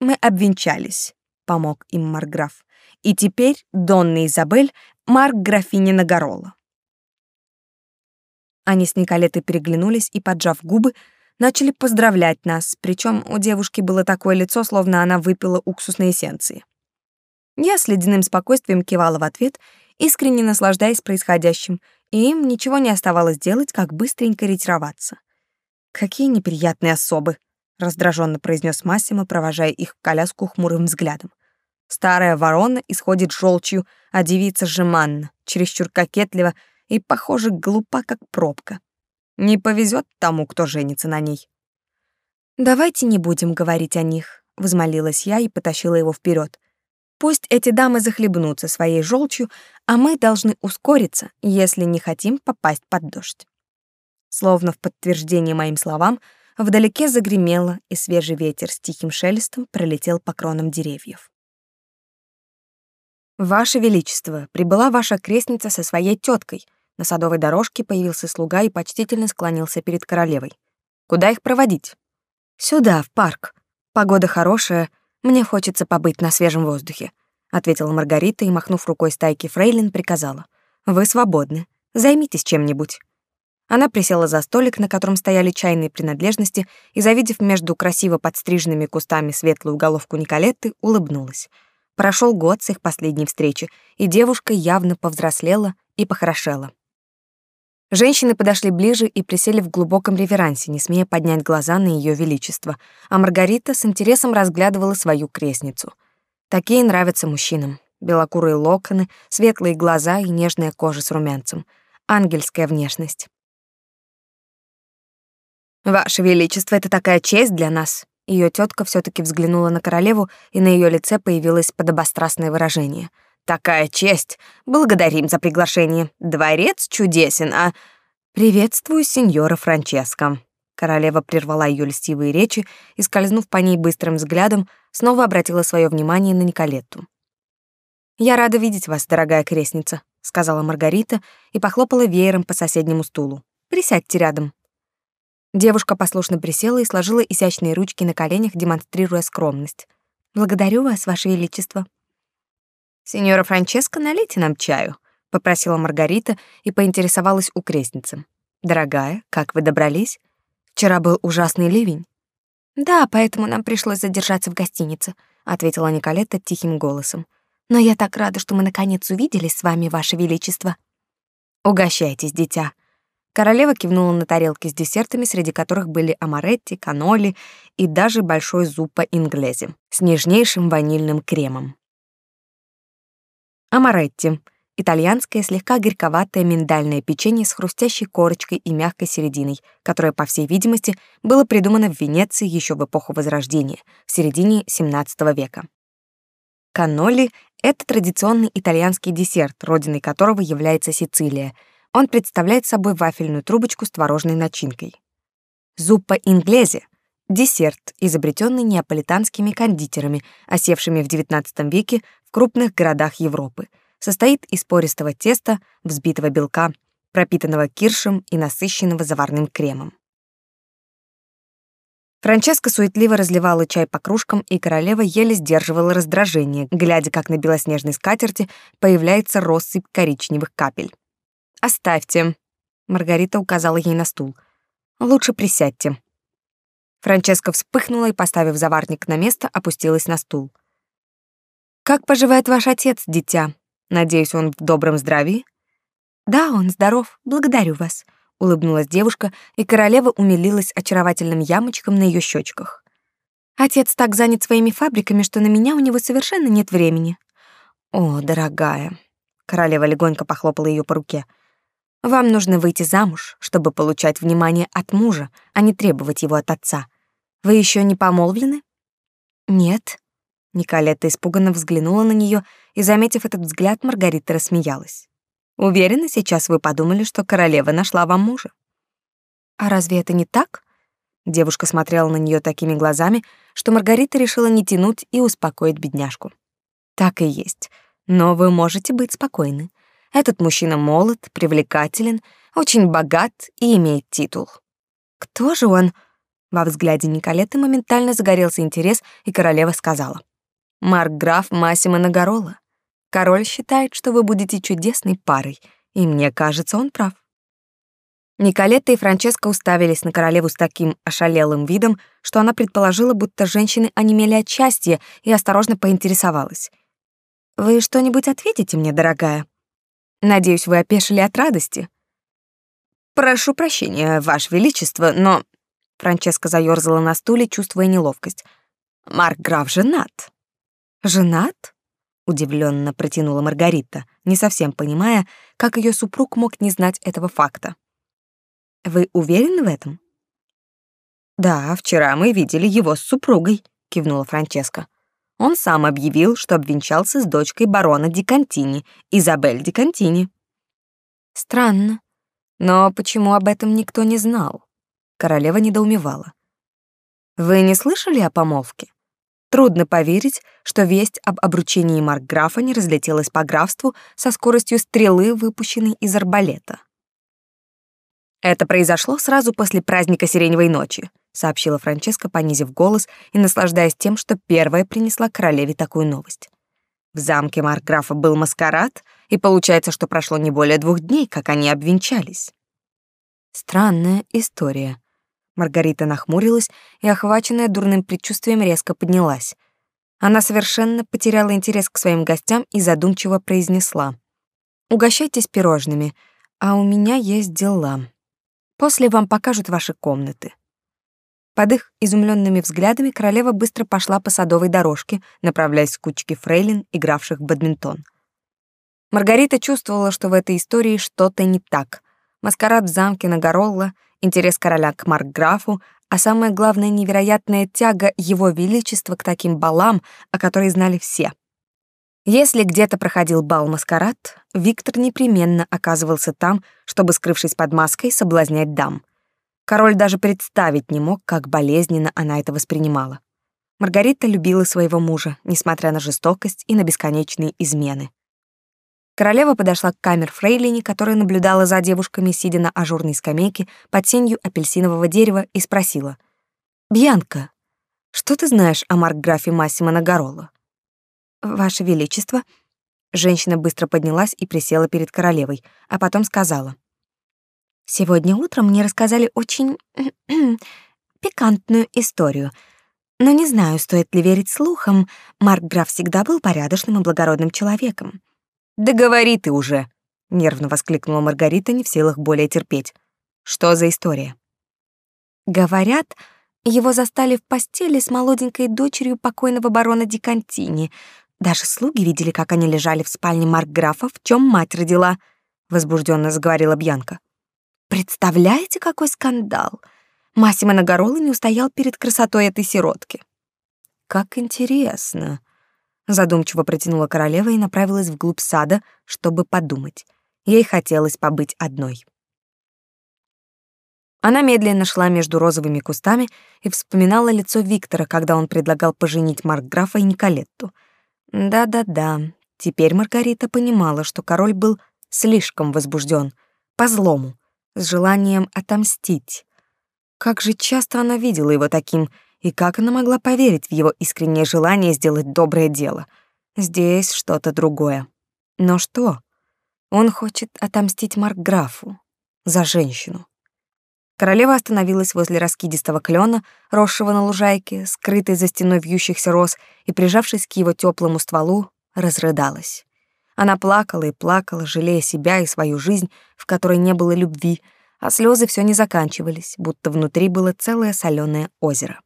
мы обвенчались, помог им Марграф. и теперь Донна Изабель, Марк графиня Нагорола. Они с Николетой переглянулись и, поджав губы, начали поздравлять нас, причем у девушки было такое лицо, словно она выпила уксусной эссенции. Я с ледяным спокойствием кивала в ответ, искренне наслаждаясь происходящим, и им ничего не оставалось делать, как быстренько ретироваться. «Какие неприятные особы!» — раздраженно произнес Массимо, провожая их в коляску хмурым взглядом. Старая ворона исходит желчью, а девица жеманна, чересчур кокетлива и, похоже, глупа, как пробка. Не повезет тому, кто женится на ней. «Давайте не будем говорить о них», — взмолилась я и потащила его вперед. «Пусть эти дамы захлебнутся своей желчью, а мы должны ускориться, если не хотим попасть под дождь». Словно в подтверждение моим словам, вдалеке загремело, и свежий ветер с тихим шелестом пролетел по кронам деревьев. «Ваше Величество, прибыла ваша крестница со своей теткой. На садовой дорожке появился слуга и почтительно склонился перед королевой. «Куда их проводить?» «Сюда, в парк. Погода хорошая, мне хочется побыть на свежем воздухе», ответила Маргарита и, махнув рукой стайки фрейлин, приказала. «Вы свободны. Займитесь чем-нибудь». Она присела за столик, на котором стояли чайные принадлежности, и, завидев между красиво подстриженными кустами светлую головку Николетты, улыбнулась — Прошел год с их последней встречи, и девушка явно повзрослела и похорошела. Женщины подошли ближе и присели в глубоком реверансе, не смея поднять глаза на ее величество, а Маргарита с интересом разглядывала свою крестницу. Такие нравятся мужчинам. Белокурые локоны, светлые глаза и нежная кожа с румянцем. Ангельская внешность. «Ваше Величество, это такая честь для нас!» Ее тетка все-таки взглянула на королеву, и на ее лице появилось подобострастное выражение. «Такая честь! Благодарим за приглашение. Дворец чудесен, а...» «Приветствую, сеньора Франческо». Королева прервала ее льстивые речи и, скользнув по ней быстрым взглядом, снова обратила свое внимание на Николетту. «Я рада видеть вас, дорогая крестница», — сказала Маргарита и похлопала веером по соседнему стулу. «Присядьте рядом». Девушка послушно присела и сложила изящные ручки на коленях, демонстрируя скромность. «Благодарю вас, ваше величество». «Сеньора Франческо, налейте нам чаю», — попросила Маргарита и поинтересовалась у крестницы. «Дорогая, как вы добрались? Вчера был ужасный ливень». «Да, поэтому нам пришлось задержаться в гостинице», — ответила Николетта тихим голосом. «Но я так рада, что мы наконец увиделись с вами, ваше величество». «Угощайтесь, дитя», Королева кивнула на тарелки с десертами, среди которых были амаретти, каноли и даже большой зуппа инглези с нежнейшим ванильным кремом. Амаретти — итальянское слегка горьковатое миндальное печенье с хрустящей корочкой и мягкой серединой, которое, по всей видимости, было придумано в Венеции еще в эпоху Возрождения, в середине XVII века. Каноли — это традиционный итальянский десерт, родиной которого является Сицилия — он представляет собой вафельную трубочку с творожной начинкой. Зуппа инглезе — десерт, изобретенный неаполитанскими кондитерами, осевшими в XIX веке в крупных городах Европы. Состоит из пористого теста, взбитого белка, пропитанного киршем и насыщенного заварным кремом. Франческа суетливо разливала чай по кружкам, и королева еле сдерживала раздражение, глядя, как на белоснежной скатерти появляется россыпь коричневых капель. «Оставьте», — Маргарита указала ей на стул. «Лучше присядьте». Франческа вспыхнула и, поставив заварник на место, опустилась на стул. «Как поживает ваш отец, дитя? Надеюсь, он в добром здравии?» «Да, он здоров, благодарю вас», — улыбнулась девушка, и королева умилилась очаровательным ямочком на ее щечках. «Отец так занят своими фабриками, что на меня у него совершенно нет времени». «О, дорогая», — королева легонько похлопала ее по руке, — вам нужно выйти замуж, чтобы получать внимание от мужа, а не требовать его от отца. Вы еще не помолвлены? Нет. Николетта испуганно взглянула на нее, и, заметив этот взгляд, Маргарита рассмеялась. Уверена, сейчас вы подумали, что королева нашла вам мужа. А разве это не так? Девушка смотрела на нее такими глазами, что Маргарита решила не тянуть и успокоить бедняжку. Так и есть. Но вы можете быть спокойны. Этот мужчина молод, привлекателен, очень богат и имеет титул. Кто же он? Во взгляде Николеты моментально загорелся интерес, и королева сказала. Марк граф Массимо Нагорола. Король считает, что вы будете чудесной парой, и мне кажется, он прав. Николетта и Франческа уставились на королеву с таким ошалелым видом, что она предположила, будто женщины онемели от счастья и осторожно поинтересовалась. «Вы что-нибудь ответите мне, дорогая? Надеюсь, вы опешили от радости?» «Прошу прощения, Ваше Величество, но...» Франческа заёрзала на стуле, чувствуя неловкость. «Марк граф женат». «Женат?» — удивленно протянула Маргарита, не совсем понимая, как ее супруг мог не знать этого факта. Вы уверены в этом? Да, вчера мы видели его с супругой, кивнула Франческа. Он сам объявил, что обвенчался с дочкой барона Дикантини, Изабель Дикантини. Странно. Но почему об этом никто не знал? Королева недоумевала. Вы не слышали о помолвке? Трудно поверить, что весть об обручении Маркграфа не разлетелась по графству со скоростью стрелы, выпущенной из арбалета. Это произошло сразу после праздника Сиреневой ночи, сообщила Франческа, понизив голос и наслаждаясь тем, что первая принесла королеве такую новость. В замке Маркграфа был маскарад, и получается, что прошло не более двух дней, как они обвенчались. Странная история. Маргарита нахмурилась и, охваченная дурным предчувствием, резко поднялась. Она совершенно потеряла интерес к своим гостям и задумчиво произнесла: "Угощайтесь пирожными, а у меня есть дела". После вам покажут ваши комнаты. Под их изумленными взглядами королева быстро пошла по садовой дорожке, направляясь к кучке фрейлин, игравших в бадминтон. Маргарита чувствовала, что в этой истории что-то не так. Маскарад в замке Нагоролла, интерес короля к маркграфу, а самое главное невероятная тяга его величества к таким балам, о которой знали все — если где-то проходил бал-маскарад, Виктор непременно оказывался там, чтобы, скрывшись под маской, соблазнять дам. Король даже представить не мог, как болезненно она это воспринимала. Маргарита любила своего мужа, несмотря на жестокость и на бесконечные измены. Королева подошла к камер Фрейлини, которая наблюдала за девушками, сидя на ажурной скамейке под сенью апельсинового дерева, и спросила. «Бьянка, что ты знаешь о маркграфе Массимо Нагароло?» «Ваше Величество». Женщина быстро поднялась и присела перед королевой, а потом сказала. «Сегодня утром мне рассказали очень пикантную историю. Но не знаю, стоит ли верить слухам. Марк Граф всегда был порядочным и благородным человеком». «Да говори ты уже!» — нервно воскликнула Маргарита, не в силах более терпеть. «Что за история?» «Говорят, его застали в постели с молоденькой дочерью покойного барона Дикантини. Даже слуги видели, как они лежали в спальне маркграфа, в чем мать родила, возбужденно заговорила Бьянка. Представляете, какой скандал? Массимо Нагороло не устоял перед красотой этой сиротки. Как интересно, задумчиво протянула королева и направилась вглубь сада, чтобы подумать. Ей хотелось побыть одной. Она медленно шла между розовыми кустами и вспоминала лицо Виктора, когда он предлагал поженить Маркграфа и Николетту — да-да-да. Теперь Маргарита понимала, что король был слишком возбужден, по-злому, с желанием отомстить. Как же часто она видела его таким, и как она могла поверить в его искреннее желание сделать доброе дело. Здесь что-то другое. Но что? Он хочет отомстить Маркграфу за женщину. Королева остановилась возле раскидистого клена, росшего на лужайке, скрытой за стеной вьющихся роз, и, прижавшись к его теплому стволу, разрыдалась. Она плакала и плакала, жалея себя и свою жизнь, в которой не было любви, а слезы все не заканчивались, будто внутри было целое соленое озеро.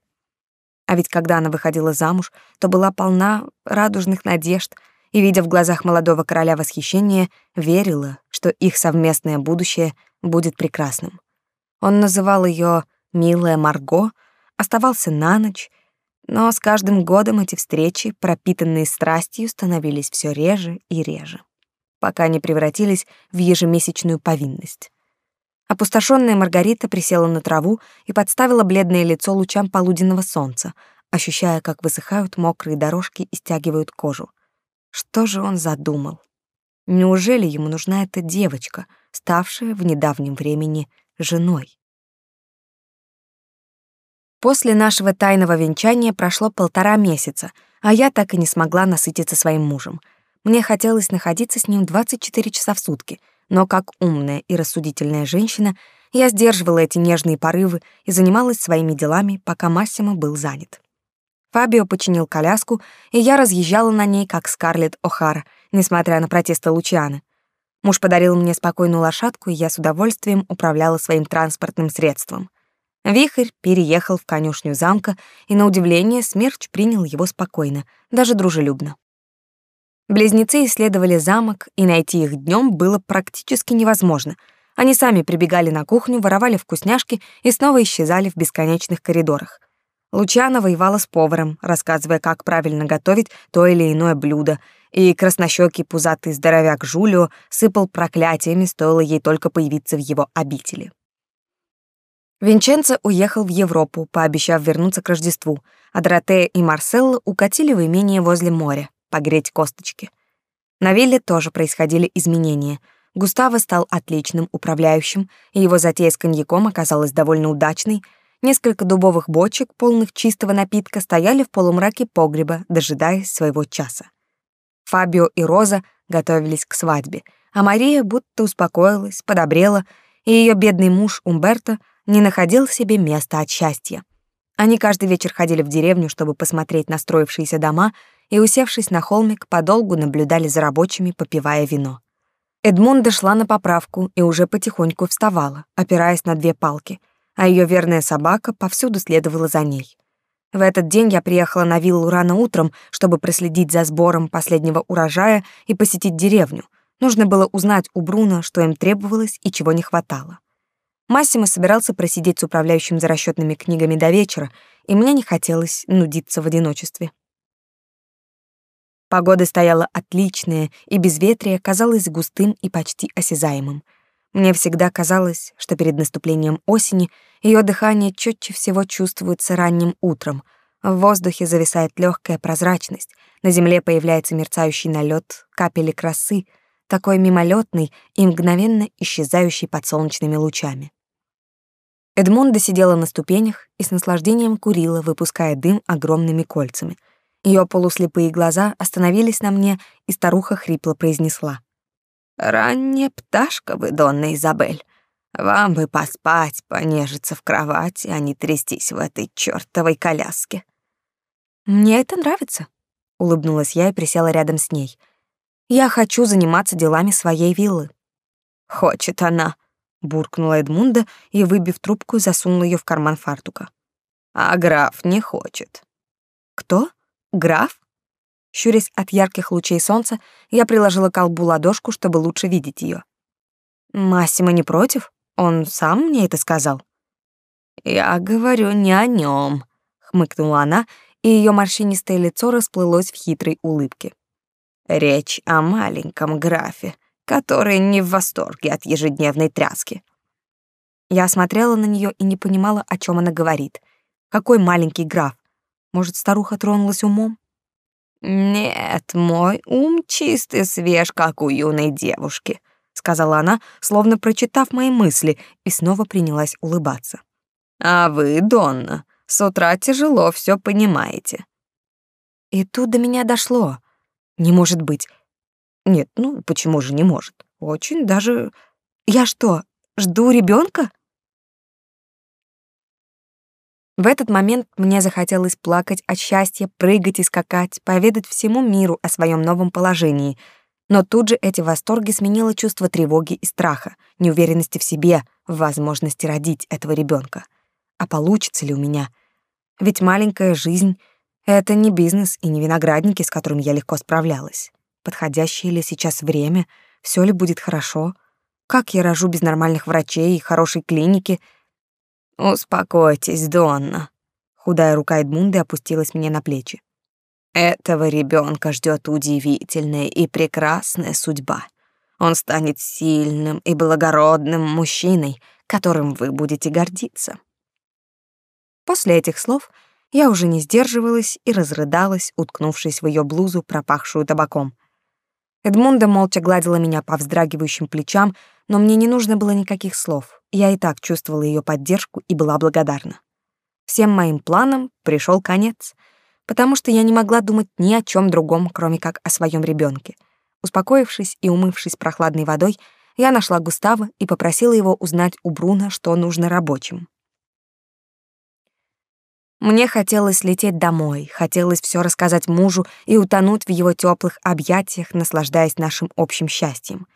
А ведь когда она выходила замуж, то была полна радужных надежд и, видя в глазах молодого короля восхищение, верила, что их совместное будущее будет прекрасным. Он называл ее «милая Марго», оставался на ночь, но с каждым годом эти встречи, пропитанные страстью, становились все реже и реже, пока не превратились в ежемесячную повинность. Опустошенная Маргарита присела на траву и подставила бледное лицо лучам полуденного солнца, ощущая, как высыхают мокрые дорожки и стягивают кожу. Что же он задумал? Неужели ему нужна эта девочка, ставшая в недавнем времени женой. После нашего тайного венчания прошло полтора месяца, а я так и не смогла насытиться своим мужем. Мне хотелось находиться с ним 24 часа в сутки, но как умная и рассудительная женщина, я сдерживала эти нежные порывы и занималась своими делами, пока Массимо был занят. Фабио починил коляску, и я разъезжала на ней, как Скарлетт О'Хара, несмотря на протесты Лучианы. Муж подарил мне спокойную лошадку, и я с удовольствием управляла своим транспортным средством. Вихрь переехал в конюшню замка, и, на удивление, Смерч принял его спокойно, даже дружелюбно. Близнецы исследовали замок, и найти их днем было практически невозможно. Они сами прибегали на кухню, воровали вкусняшки и снова исчезали в бесконечных коридорах. Лучана воевала с поваром, рассказывая, как правильно готовить то или иное блюдо, и краснощёкий пузатый здоровяк Жулио сыпал проклятиями, стоило ей только появиться в его обители. Винченцо уехал в Европу, пообещав вернуться к Рождеству, а Доротея и Марселла укатили в имение возле моря, погреть косточки. На вилле тоже происходили изменения. Густаво стал отличным управляющим, и его затея с коньяком оказалась довольно удачной. Несколько дубовых бочек, полных чистого напитка, стояли в полумраке погреба, дожидаясь своего часа. Фабио и Роза готовились к свадьбе, а Мария будто успокоилась, подобрела, и ее бедный муж Умберто не находил себе места от счастья. Они каждый вечер ходили в деревню, чтобы посмотреть на строившиеся дома, и, усевшись на холмик, подолгу наблюдали за рабочими, попивая вино. Эдмунда шла на поправку и уже потихоньку вставала, опираясь на две палки, а ее верная собака повсюду следовала за ней. В этот день я приехала на виллу рано утром, чтобы проследить за сбором последнего урожая и посетить деревню. Нужно было узнать у Бруно, что им требовалось и чего не хватало. Массимо собирался просидеть с управляющим за расчетными книгами до вечера, и мне не хотелось нудиться в одиночестве. Погода стояла отличная, и безветрие казалось густым и почти осязаемым. Мне всегда казалось, что перед наступлением осени ее дыхание четче всего чувствуется ранним утром. В воздухе зависает легкая прозрачность, на земле появляется мерцающий налет капели красы, такой мимолетный и мгновенно исчезающий под солнечными лучами. Эдмонда сидела на ступенях и с наслаждением курила, выпуская дым огромными кольцами. Ее полуслепые глаза остановились на мне, и старуха хрипло произнесла — Ранняя пташка вы, Донна Изабель. Вам бы поспать, понежиться в кровати, а не трястись в этой чёртовой коляске. Мне это нравится, улыбнулась я и присела рядом с ней. Я хочу заниматься делами своей виллы. Хочет она, буркнула Эдмунда и, выбив трубку, засунула ее в карман фартука. А граф не хочет. Кто? Граф? Щурясь от ярких лучей солнца, я приложила к колбу ладошку, чтобы лучше видеть ее. Массимо не против? Он сам мне это сказал. Я говорю не о нем, хмыкнула она, и ее морщинистое лицо расплылось в хитрой улыбке. Речь о маленьком графе, который не в восторге от ежедневной тряски. Я смотрела на нее и не понимала, о чем она говорит. Какой маленький граф? Может, старуха тронулась умом? «Нет, мой ум чистый свеж, как у юной девушки», — сказала она, словно прочитав мои мысли, и снова принялась улыбаться. «А вы, Донна, с утра тяжело все понимаете». И тут до меня дошло. Не может быть. Нет, ну почему же не может? Очень даже... Я что, жду ребенка? В этот момент мне захотелось плакать от счастья, прыгать и скакать, поведать всему миру о своем новом положении. Но тут же эти восторги сменило чувство тревоги и страха, неуверенности в себе, в возможности родить этого ребенка. А получится ли у меня? Ведь маленькая жизнь — это не бизнес и не виноградники, с которыми я легко справлялась. Подходящее ли сейчас время? Все ли будет хорошо? Как я рожу без нормальных врачей и хорошей клиники — «Успокойтесь, Донна». Худая рука Эдмунды опустилась мне на плечи. «Этого ребенка ждет удивительная и прекрасная судьба. Он станет сильным и благородным мужчиной, которым вы будете гордиться». После этих слов я уже не сдерживалась и разрыдалась, уткнувшись в ее блузу, пропахшую табаком. Эдмунда молча гладила меня по вздрагивающим плечам, но мне не нужно было никаких слов. Я и так чувствовала ее поддержку и была благодарна. Всем моим планам пришел конец, потому что я не могла думать ни о чем другом, кроме как о своем ребенке. Успокоившись и умывшись прохладной водой, я нашла Густава и попросила его узнать у Бруна, что нужно рабочим. Мне хотелось лететь домой, хотелось все рассказать мужу и утонуть в его теплых объятиях, наслаждаясь нашим общим счастьем.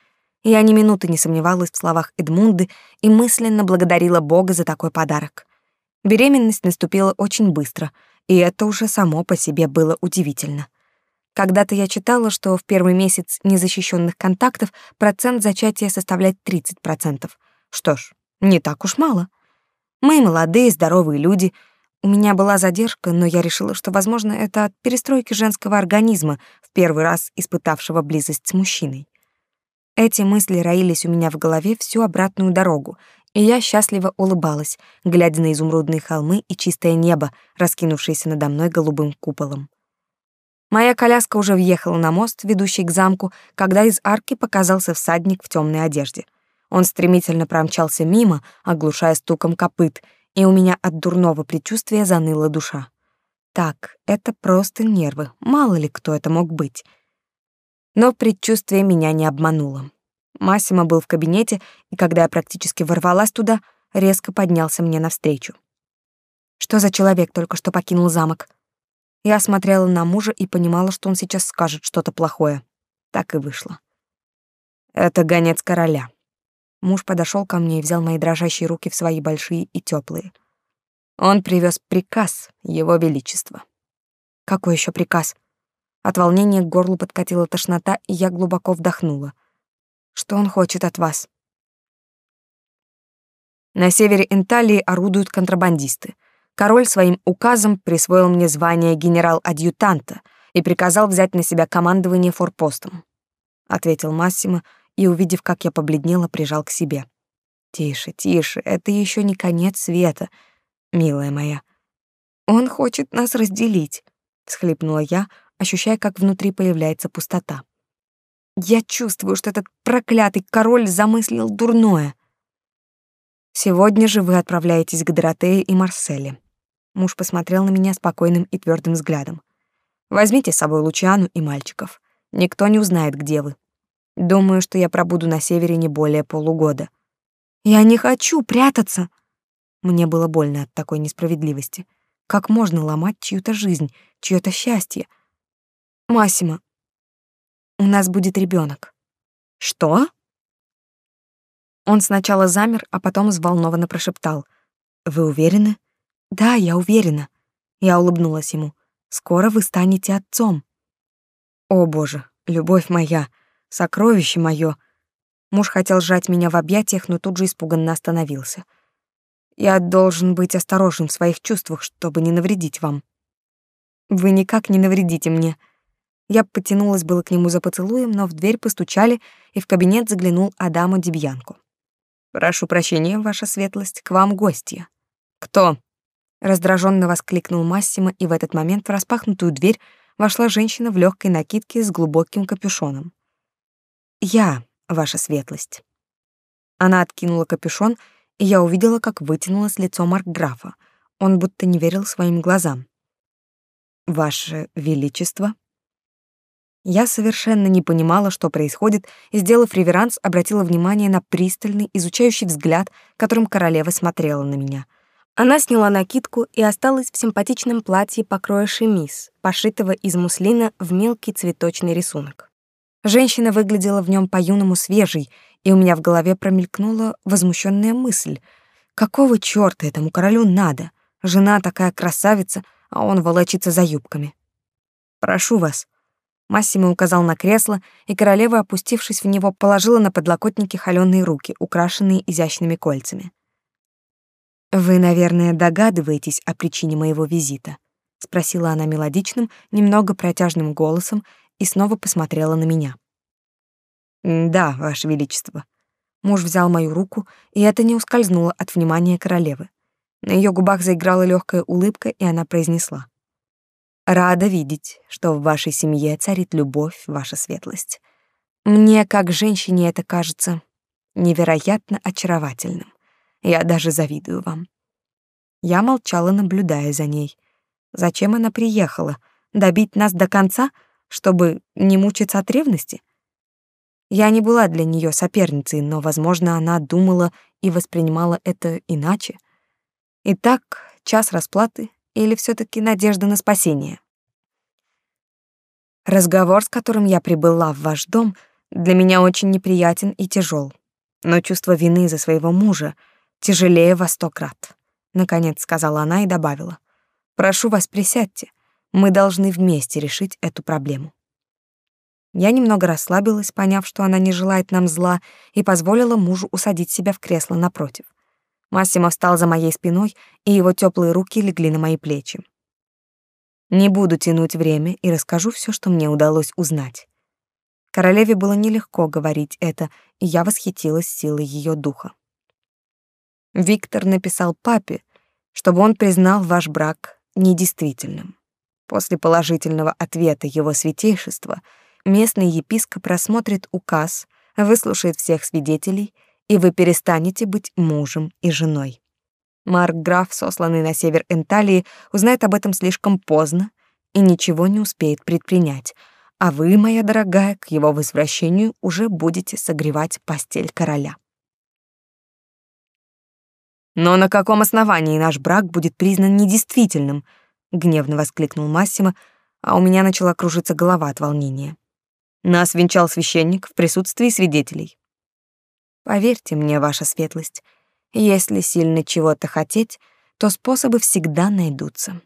Я ни минуты не сомневалась в словах Эдмунды и мысленно благодарила Бога за такой подарок. Беременность наступила очень быстро, и это уже само по себе было удивительно. Когда-то я читала, что в первый месяц незащищенных контактов процент зачатия составляет 30%. Что ж, не так уж мало. Мы молодые, здоровые люди — у меня была задержка, но я решила, что, возможно, это от перестройки женского организма, в первый раз испытавшего близость с мужчиной. Эти мысли роились у меня в голове всю обратную дорогу, и я счастливо улыбалась, глядя на изумрудные холмы и чистое небо, раскинувшееся надо мной голубым куполом. Моя коляска уже въехала на мост, ведущий к замку, когда из арки показался всадник в темной одежде. Он стремительно промчался мимо, оглушая стуком копыт, и у меня от дурного предчувствия заныла душа. Так, это просто нервы, мало ли кто это мог быть. Но предчувствие меня не обмануло. Массимо был в кабинете, и когда я практически ворвалась туда, резко поднялся мне навстречу. Что за человек только что покинул замок? Я смотрела на мужа и понимала, что он сейчас скажет что-то плохое. Так и вышло. Это гонец короля. Муж подошел ко мне и взял мои дрожащие руки в свои большие и теплые. Он привез приказ его величества. Какой еще приказ? От волнения к горлу подкатила тошнота, и я глубоко вдохнула. Что он хочет от вас? На севере Инталии орудуют контрабандисты. Король своим указом присвоил мне звание генерал-адъютанта и приказал взять на себя командование форпостом, ответил Массимо и, увидев, как я побледнела, прижал к себе. «Тише, тише, это еще не конец света, милая моя. Он хочет нас разделить», — всхлипнула я, ощущая, как внутри появляется пустота. «Я чувствую, что этот проклятый король замыслил дурное». «Сегодня же вы отправляетесь к Доротее и Марселе». Муж посмотрел на меня спокойным и твердым взглядом. «Возьмите с собой Лучану и мальчиков. Никто не узнает, где вы. Думаю, что я пробуду на севере не более полугода. Я не хочу прятаться. Мне было больно от такой несправедливости. Как можно ломать чью-то жизнь, чьё-то счастье? Масима, у нас будет ребенок. Что? Он сначала замер, а потом взволнованно прошептал: "Вы уверены?" "Да, я уверена". Я улыбнулась ему. "Скоро вы станете отцом". О, боже, любовь моя, Сокровище мое. Муж хотел сжать меня в объятиях, но тут же испуганно остановился. Я должен быть осторожен в своих чувствах, чтобы не навредить вам. Вы никак не навредите мне. Я потянулась было к нему за поцелуем, но в дверь постучали, и в кабинет заглянул Адамо Дебьянко. Прошу прощения, ваша светлость, к вам гостья. Кто? Раздраженно воскликнул Массимо, и в этот момент в распахнутую дверь вошла женщина в легкой накидке с глубоким капюшоном. Я, ваша светлость. Она откинула капюшон, и я увидела, как вытянулось лицо маркграфа. Он будто не верил своим глазам. Ваше величество, я совершенно не понимала, что происходит, и, сделав реверанс, обратила внимание на пристальный, изучающий взгляд, которым королева смотрела на меня. Она сняла накидку и осталась в симпатичном платье покроя шемис, пошитого из муслина в мелкий цветочный рисунок. Женщина выглядела в нем по-юному свежей, и у меня в голове промелькнула возмущенная мысль. Какого чёрта этому королю надо? Жена такая красавица, а он волочится за юбками. «Прошу вас». Массимо указал на кресло, и королева, опустившись в него, положила на подлокотники холёные руки, украшенные изящными кольцами. «Вы, наверное, догадываетесь о причине моего визита?» — спросила она мелодичным, немного протяжным голосом и снова посмотрела на меня. «Да, Ваше Величество». Муж взял мою руку, и это не ускользнуло от внимания королевы. На ее губах заиграла легкая улыбка, и она произнесла. «Рада видеть, что в вашей семье царит любовь, ваша светлость. Мне, как женщине, это кажется невероятно очаровательным. Я даже завидую вам». Я молчала, наблюдая за ней. Зачем она приехала? Добить нас до конца — чтобы не мучиться от ревности? Я не была для нее соперницей, но, возможно, она думала и воспринимала это иначе. Итак, час расплаты или все таки надежда на спасение? Разговор, с которым я прибыла в ваш дом, для меня очень неприятен и тяжел, но чувство вины за своего мужа тяжелее во сто крат. Наконец сказала она и добавила. «Прошу вас, присядьте. Мы должны вместе решить эту проблему». Я немного расслабилась, поняв, что она не желает нам зла, и позволила мужу усадить себя в кресло напротив. Массимо встал за моей спиной, и его теплые руки легли на мои плечи. Не буду тянуть время и расскажу все, что мне удалось узнать. Королеве было нелегко говорить это, и я восхитилась силой ее духа. Виктор написал папе, чтобы он признал ваш брак недействительным. После положительного ответа его святейшества местный епископ рассмотрит указ, выслушает всех свидетелей, и вы перестанете быть мужем и женой. Марк Граф, сосланный на север Энталии, узнает об этом слишком поздно и ничего не успеет предпринять, а вы, моя дорогая, к его возвращению уже будете согревать постель короля. Но на каком основании наш брак будет признан недействительным? гневно воскликнул Массимо, а у меня начала кружиться голова от волнения. Нас венчал священник в присутствии свидетелей. Поверьте мне, ваша светлость, если сильно чего-то хотеть, то способы всегда найдутся.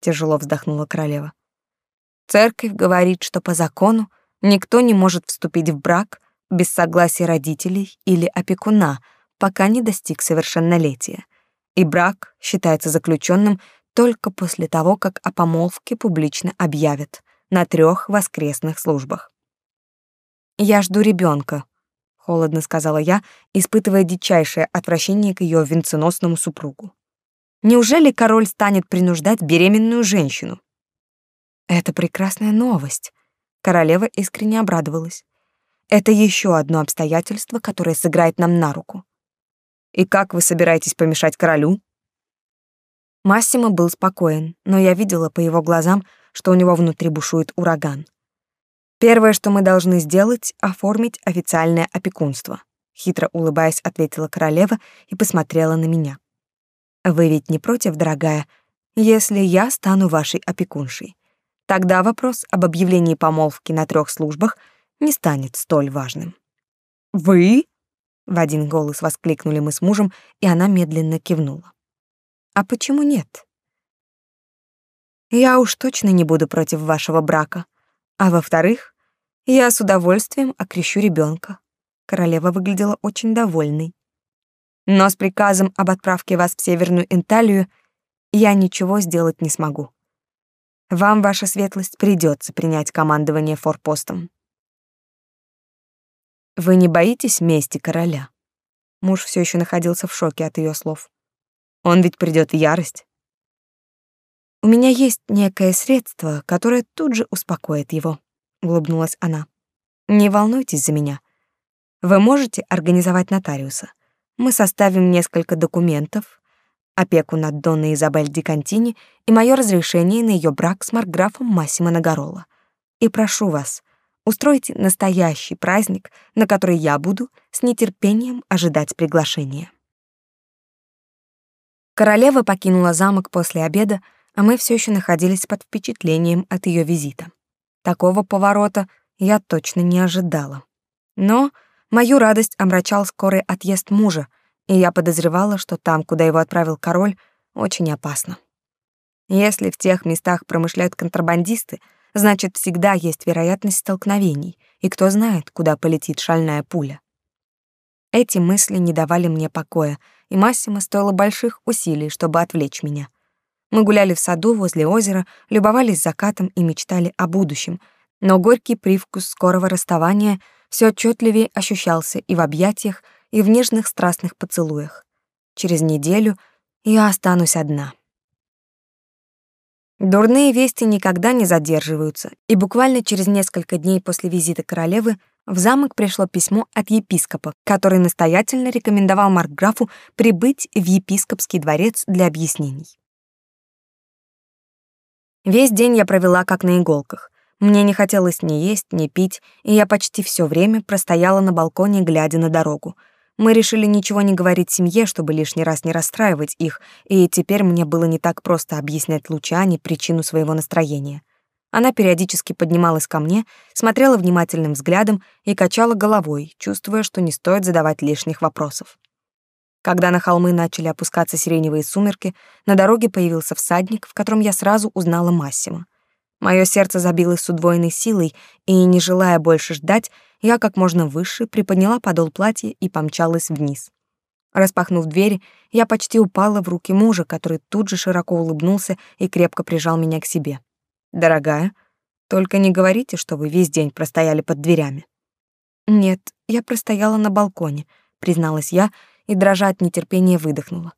Тяжело вздохнула королева. Церковь говорит, что по закону никто не может вступить в брак без согласия родителей или опекуна, пока не достиг совершеннолетия. И брак считается заключенным только после того, как о помолвке публично объявят на трех воскресных службах. Я жду ребенка, холодно сказала я, испытывая дичайшее отвращение к ее венценосному супругу. Неужели король станет принуждать беременную женщину? Это прекрасная новость. Королева искренне обрадовалась. Это еще одно обстоятельство, которое сыграет нам на руку. И как вы собираетесь помешать королю? Массимо был спокоен, но я видела по его глазам, что у него внутри бушует ураган. Первое, что мы должны сделать, оформить официальное опекунство, хитро улыбаясь, ответила королева и посмотрела на меня. Вы ведь не против, дорогая, если я стану вашей опекуншей? Тогда вопрос об объявлении помолвки на трех службах не станет столь важным. Вы? В один голос воскликнули мы с мужем, и она медленно кивнула. А почему нет? Я уж точно не буду против вашего брака. А во-вторых, я с удовольствием окрещу ребенка. Королева выглядела очень довольной. Но с приказом об отправке вас в Северную Инталию я ничего сделать не смогу. Вам, ваша светлость, придется принять командование форпостом. Вы не боитесь мести короля? Муж все еще находился в шоке от ее слов. Он ведь придет в ярость. У меня есть некое средство, которое тут же успокоит его улыбнулась она. Не волнуйтесь за меня. Вы можете организовать нотариуса. Мы составим несколько документов, опеку над Донной Изабель Дикантини и мое разрешение на ее брак с марграфом Массимо Нагарола. И прошу вас, устройте настоящий праздник, на который я буду с нетерпением ожидать приглашения. Королева покинула замок после обеда, а мы все еще находились под впечатлением от ее визита. Такого поворота я точно не ожидала. Но мою радость омрачал скорый отъезд мужа, и я подозревала, что там, куда его отправил король, очень опасно. Если в тех местах промышляют контрабандисты, значит, всегда есть вероятность столкновений, и кто знает, куда полетит шальная пуля. Эти мысли не давали мне покоя, и Массимо стоило больших усилий, чтобы отвлечь меня — мы гуляли в саду возле озера, любовались закатом и мечтали о будущем, но горький привкус скорого расставания все отчетливее ощущался и в объятиях, и в нежных страстных поцелуях. Через неделю я останусь одна. Дурные вести никогда не задерживаются, и буквально через несколько дней после визита королевы в замок пришло письмо от епископа, который настоятельно рекомендовал маркграфу прибыть в епископский дворец для объяснений. Весь день я провела как на иголках. Мне не хотелось ни есть, ни пить, и я почти все время простояла на балконе, глядя на дорогу. Мы решили ничего не говорить семье, чтобы лишний раз не расстраивать их, и теперь мне было не так просто объяснять Лучане причину своего настроения. Она периодически поднималась ко мне, смотрела внимательным взглядом и качала головой, чувствуя, что не стоит задавать лишних вопросов. Когда на холмы начали опускаться сиреневые сумерки, на дороге появился всадник, в котором я сразу узнала Массима. Мое сердце забилось с удвоенной силой, и, не желая больше ждать, я как можно выше приподняла подол платья и помчалась вниз. Распахнув дверь, я почти упала в руки мужа, который тут же широко улыбнулся и крепко прижал меня к себе. «Дорогая, только не говорите, что вы весь день простояли под дверями». «Нет, я простояла на балконе», — призналась я и, дрожа от нетерпения, выдохнула.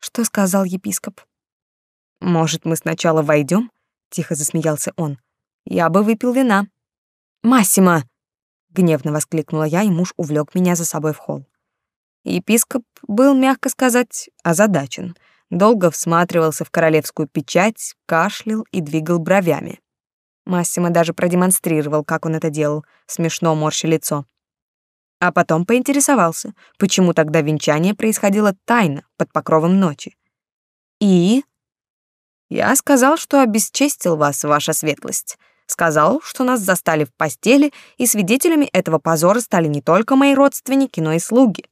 «Что сказал епископ?» «Может, мы сначала войдем? тихо засмеялся он. Я бы выпил вина. Массимо, гневно воскликнула я, и муж увлек меня за собой в холл. Епископ был, мягко сказать, озадачен. Долго всматривался в королевскую печать, кашлял и двигал бровями. Массимо даже продемонстрировал, как он это делал, смешно морща лицо. А потом поинтересовался, почему тогда венчание происходило тайно, под покровом ночи. И я сказал, что обесчестил вас, ваша светлость. Сказал, что нас застали в постели, и свидетелями этого позора стали не только мои родственники, но и слуги.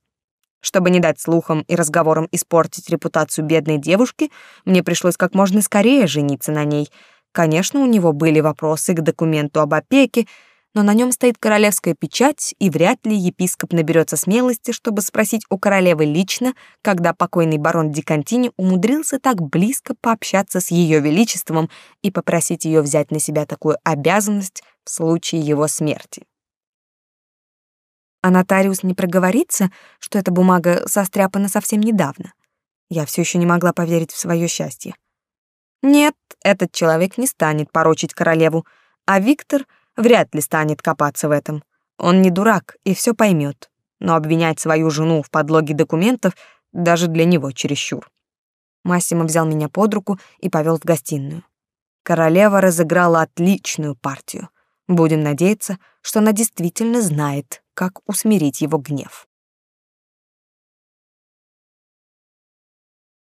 Чтобы не дать слухам и разговорам испортить репутацию бедной девушки, мне пришлось как можно скорее жениться на ней. Конечно, у него были вопросы к документу об опеке, но на нем стоит королевская печать, и вряд ли епископ наберется смелости, чтобы спросить у королевы лично, когда покойный барон Дикантини умудрился так близко пообщаться с ее величеством и попросить ее взять на себя такую обязанность в случае его смерти. А нотариус не проговорится, что эта бумага состряпана совсем недавно. Я все еще не могла поверить в свое счастье. Нет, этот человек не станет порочить королеву, а Виктор — вряд ли станет копаться в этом. Он не дурак и все поймет. Но обвинять свою жену в подлоге документов даже для него чересчур. Массимо взял меня под руку и повел в гостиную. Королева разыграла отличную партию. Будем надеяться, что она действительно знает, как усмирить его гнев.